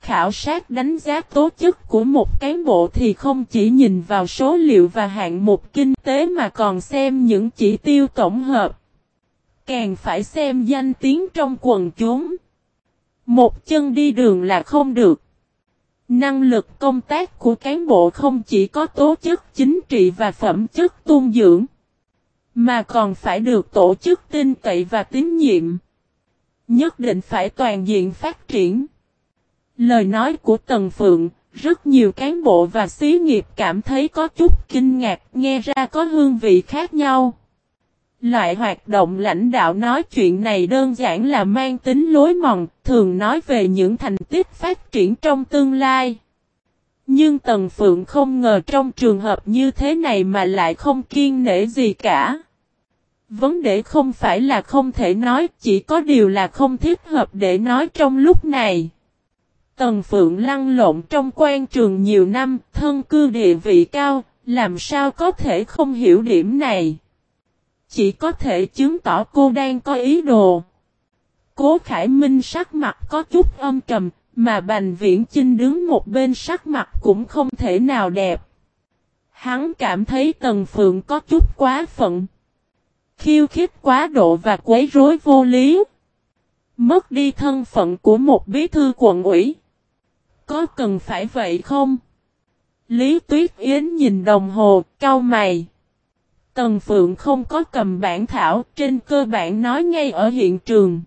Khảo sát đánh giá tố chức của một cán bộ thì không chỉ nhìn vào số liệu và hạng mục kinh tế mà còn xem những chỉ tiêu tổng hợp. Càng phải xem danh tiếng trong quần chúng. Một chân đi đường là không được. Năng lực công tác của cán bộ không chỉ có tố chất chính trị và phẩm chất tuôn dưỡng, mà còn phải được tổ chức tin cậy và tín nhiệm. Nhất định phải toàn diện phát triển. Lời nói của Tần Phượng Rất nhiều cán bộ và xí nghiệp cảm thấy có chút kinh ngạc, nghe ra có hương vị khác nhau. Loại hoạt động lãnh đạo nói chuyện này đơn giản là mang tính lối mòn, thường nói về những thành tích phát triển trong tương lai. Nhưng Tần Phượng không ngờ trong trường hợp như thế này mà lại không kiên nể gì cả. Vấn đề không phải là không thể nói, chỉ có điều là không thích hợp để nói trong lúc này. Tần Phượng lăn lộn trong quan trường nhiều năm, thân cư địa vị cao, làm sao có thể không hiểu điểm này. Chỉ có thể chứng tỏ cô đang có ý đồ. Cố Khải Minh sắc mặt có chút âm trầm, mà Bành Viễn Chinh đứng một bên sắc mặt cũng không thể nào đẹp. Hắn cảm thấy Tần Phượng có chút quá phận. Khiêu khích quá độ và quấy rối vô lý. Mất đi thân phận của một bí thư quận ủy. Có cần phải vậy không? Lý Tuyết Yến nhìn đồng hồ, cau mày. Tần Phượng không có cầm bản thảo, trên cơ bản nói ngay ở hiện trường.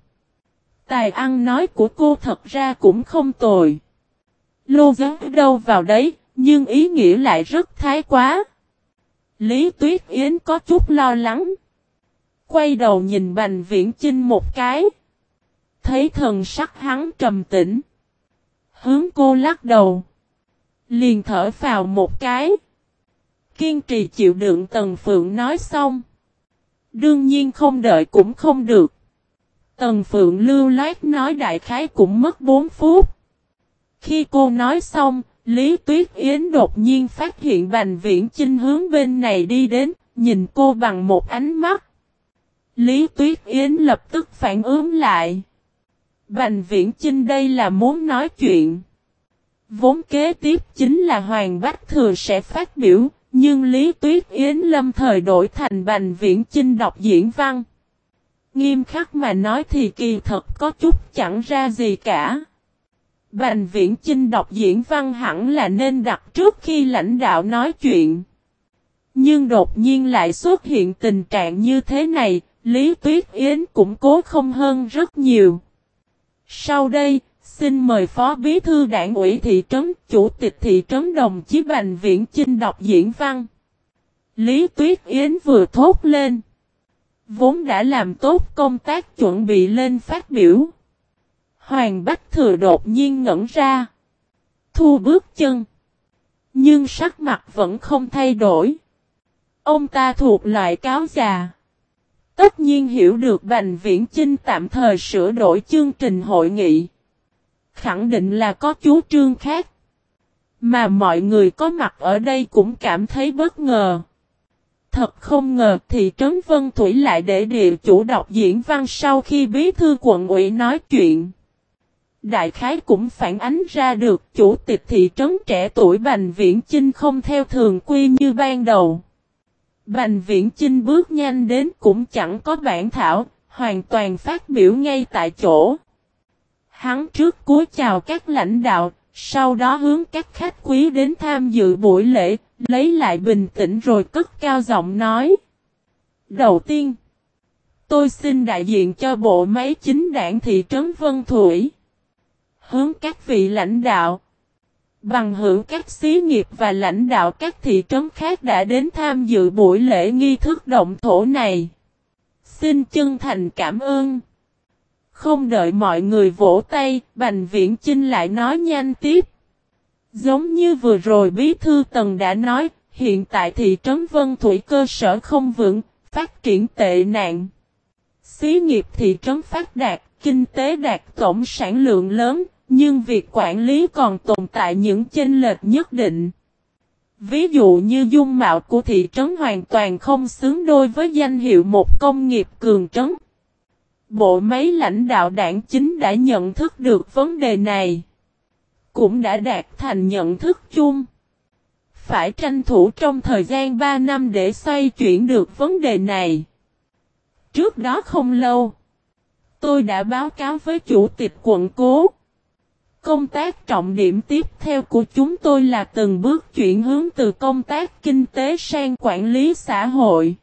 Tài ăn nói của cô thật ra cũng không tồi. Lô gió đâu vào đấy, nhưng ý nghĩa lại rất thái quá. Lý Tuyết Yến có chút lo lắng. Quay đầu nhìn Bành Viễn Chinh một cái. Thấy thần sắc hắn trầm tĩnh. Hướng cô lắc đầu. Liền thở vào một cái. Kiên trì chịu đựng Tần Phượng nói xong. Đương nhiên không đợi cũng không được. Tần Phượng lưu loát nói đại khái cũng mất 4 phút. Khi cô nói xong, Lý Tuyết Yến đột nhiên phát hiện Bành Viễn Chinh hướng bên này đi đến, nhìn cô bằng một ánh mắt. Lý Tuyết Yến lập tức phản ứng lại. Bành Viễn Chinh đây là muốn nói chuyện. Vốn kế tiếp chính là Hoàng Bách Thừa sẽ phát biểu, nhưng Lý Tuyết Yến lâm thời đổi thành Bành Viễn Chinh đọc diễn văn. Nghiêm khắc mà nói thì kỳ thật có chút chẳng ra gì cả. Bành viễn chinh đọc diễn văn hẳn là nên đặt trước khi lãnh đạo nói chuyện. Nhưng đột nhiên lại xuất hiện tình trạng như thế này, Lý Tuyết Yến cũng cố không hơn rất nhiều. Sau đây, xin mời Phó Bí Thư Đảng ủy thị trấn, Chủ tịch thị trấn Đồng Chí Bành Viễn Chinh đọc diễn văn. Lý Tuyết Yến vừa thốt lên vốn đã làm tốt công tác chuẩn bị lên phát biểu. Hoàng Bách Thừa đột nhiên ngẩn ra. Thu bước chân. Nhưng sắc mặt vẫn không thay đổi. Ông ta thuộc loại cáo già. Tất nhiên hiểu được Bành Viễn Chinh tạm thời sửa đổi chương trình hội nghị. Khẳng định là có chú trương khác. Mà mọi người có mặt ở đây cũng cảm thấy bất ngờ. Thật không ngờ thị trấn Vân Thủy lại để địa chủ đọc diễn văn sau khi bí thư quận ủy nói chuyện. Đại khái cũng phản ánh ra được chủ tịch thị trấn trẻ tuổi Bành Viễn Chinh không theo thường quy như ban đầu. Bành Viễn Chinh bước nhanh đến cũng chẳng có bản thảo, hoàn toàn phát biểu ngay tại chỗ. Hắn trước cúi chào các lãnh đạo, sau đó hướng các khách quý đến tham dự buổi lễ, lấy lại bình tĩnh rồi cất cao giọng nói. Đầu tiên, tôi xin đại diện cho bộ máy chính đảng thị trấn Vân Thủy. Hướng các vị lãnh đạo, bằng hữu các xí nghiệp và lãnh đạo các thị trấn khác đã đến tham dự buổi lễ nghi thức động thổ này. Xin chân thành cảm ơn. Không đợi mọi người vỗ tay, Bành Viễn Chinh lại nói nhanh tiếp. Giống như vừa rồi Bí Thư Tần đã nói, hiện tại thị trấn Vân Thủy cơ sở không vững, phát triển tệ nạn. Xí nghiệp thị trấn phát đạt, kinh tế đạt tổng sản lượng lớn, nhưng việc quản lý còn tồn tại những chênh lệch nhất định. Ví dụ như dung mạo của thị trấn hoàn toàn không xứng đôi với danh hiệu một công nghiệp cường trấn. Bộ máy lãnh đạo đảng chính đã nhận thức được vấn đề này. Cũng đã đạt thành nhận thức chung. Phải tranh thủ trong thời gian 3 năm để xoay chuyển được vấn đề này. Trước đó không lâu, tôi đã báo cáo với chủ tịch quận cố. Công tác trọng điểm tiếp theo của chúng tôi là từng bước chuyển hướng từ công tác kinh tế sang quản lý xã hội.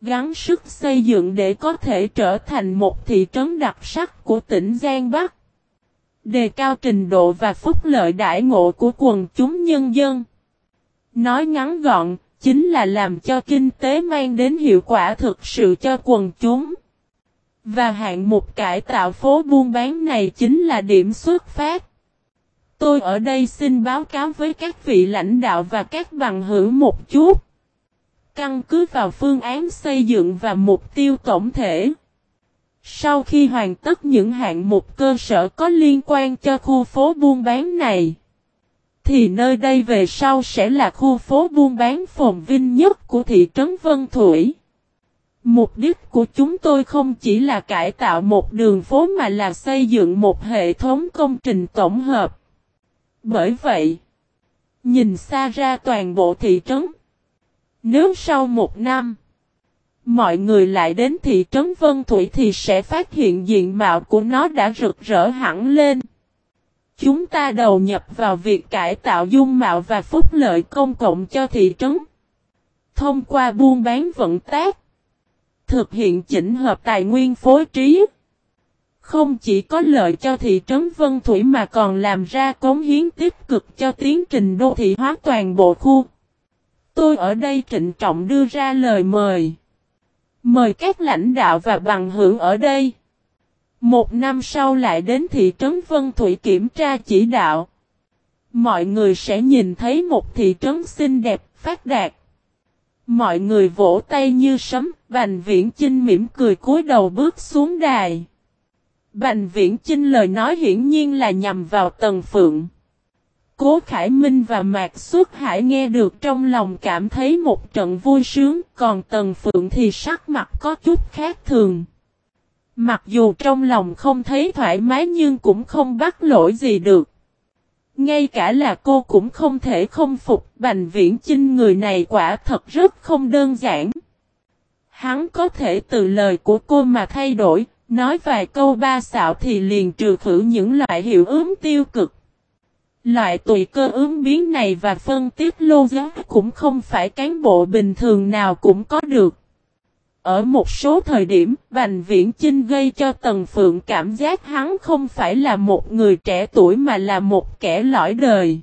Gắn sức xây dựng để có thể trở thành một thị trấn đặc sắc của tỉnh Giang Bắc. Đề cao trình độ và phúc lợi đại ngộ của quần chúng nhân dân. Nói ngắn gọn, chính là làm cho kinh tế mang đến hiệu quả thực sự cho quần chúng. Và hạng mục cải tạo phố buôn bán này chính là điểm xuất phát. Tôi ở đây xin báo cáo với các vị lãnh đạo và các bằng hữu một chút. Căn cứ vào phương án xây dựng và mục tiêu tổng thể. Sau khi hoàn tất những hạng mục cơ sở có liên quan cho khu phố buôn bán này, thì nơi đây về sau sẽ là khu phố buôn bán phồn vinh nhất của thị trấn Vân Thủy. Mục đích của chúng tôi không chỉ là cải tạo một đường phố mà là xây dựng một hệ thống công trình tổng hợp. Bởi vậy, nhìn xa ra toàn bộ thị trấn, nếu sau một năm, mọi người lại đến thị trấn Vân Thủy thì sẽ phát hiện diện mạo của nó đã rực rỡ hẳn lên. Chúng ta đầu nhập vào việc cải tạo dung mạo và phúc lợi công cộng cho thị trấn. Thông qua buôn bán vận tác. Thực hiện chỉnh hợp tài nguyên phối trí. Không chỉ có lợi cho thị trấn Vân Thủy mà còn làm ra cống hiến tích cực cho tiến trình đô thị hóa toàn bộ khu. Tôi ở đây trịnh trọng đưa ra lời mời. Mời các lãnh đạo và bằng hữu ở đây. Một năm sau lại đến thị trấn Vân Thủy kiểm tra chỉ đạo. Mọi người sẽ nhìn thấy một thị trấn xinh đẹp, phát đạt. Mọi người vỗ tay như sấm, Bành Viễn Chinh mỉm cười cúi đầu bước xuống đài. Bành Viễn Chinh lời nói hiển nhiên là nhằm vào Tần Phượng. Cố Khải Minh và Mạc Xuất Hải nghe được trong lòng cảm thấy một trận vui sướng, còn Tần Phượng thì sắc mặt có chút khác thường. Mặc dù trong lòng không thấy thoải mái nhưng cũng không bắt lỗi gì được. Ngay cả là cô cũng không thể không phục Bành Viễn Chinh người này quả thật rất không đơn giản. Hắn có thể từ lời của cô mà thay đổi, nói vài câu ba xạo thì liền trừ khử những loại hiệu ứng tiêu cực. Loại tùy cơ ứng biến này và phân tích lô giác cũng không phải cán bộ bình thường nào cũng có được. Ở một số thời điểm, Bành Viễn Chinh gây cho Tần Phượng cảm giác hắn không phải là một người trẻ tuổi mà là một kẻ lõi đời.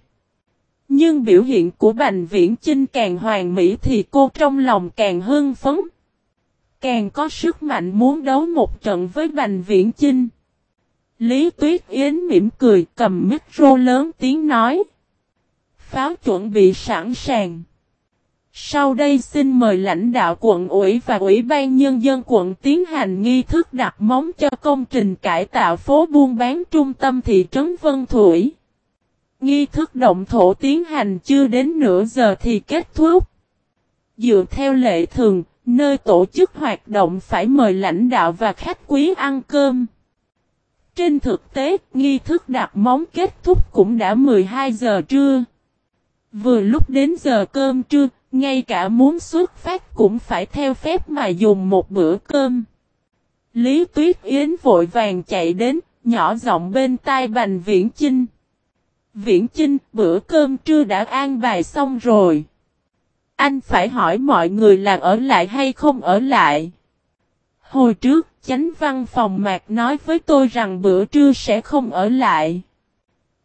Nhưng biểu hiện của Bành Viễn Chinh càng hoàn mỹ thì cô trong lòng càng hưng phấn. Càng có sức mạnh muốn đấu một trận với Bành Viễn Chinh. Lý Tuyết Yến mỉm cười cầm micro lớn tiếng nói. Pháo chuẩn bị sẵn sàng. Sau đây xin mời lãnh đạo quận ủy và ủy ban nhân dân quận tiến hành nghi thức đặt móng cho công trình cải tạo phố buôn bán trung tâm thị trấn Vân Thủy. Nghi thức động thổ tiến hành chưa đến nửa giờ thì kết thúc. Dựa theo lệ thường, nơi tổ chức hoạt động phải mời lãnh đạo và khách quý ăn cơm. Trên thực tế, nghi thức đặt móng kết thúc cũng đã 12 giờ trưa. Vừa lúc đến giờ cơm trưa, ngay cả muốn xuất phát cũng phải theo phép mà dùng một bữa cơm. Lý Tuyết Yến vội vàng chạy đến, nhỏ giọng bên tai Bành Viễn Chinh. Viễn Chinh, bữa cơm trưa đã an bài xong rồi. Anh phải hỏi mọi người là ở lại hay không ở lại. Hồi trước, chánh văn phòng mạc nói với tôi rằng bữa trưa sẽ không ở lại.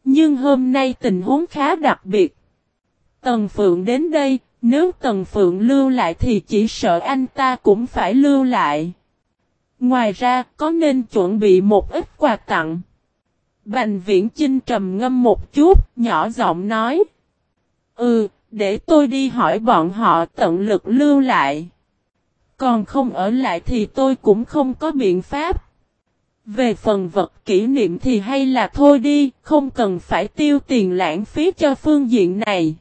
Nhưng hôm nay tình huống khá đặc biệt. Tần Phượng đến đây, nếu Tần Phượng lưu lại thì chỉ sợ anh ta cũng phải lưu lại. Ngoài ra, có nên chuẩn bị một ít quà tặng. Bành viễn Chinh trầm ngâm một chút, nhỏ giọng nói. Ừ, để tôi đi hỏi bọn họ tận lực lưu lại. Còn không ở lại thì tôi cũng không có biện pháp. Về phần vật kỷ niệm thì hay là thôi đi, không cần phải tiêu tiền lãng phí cho phương diện này.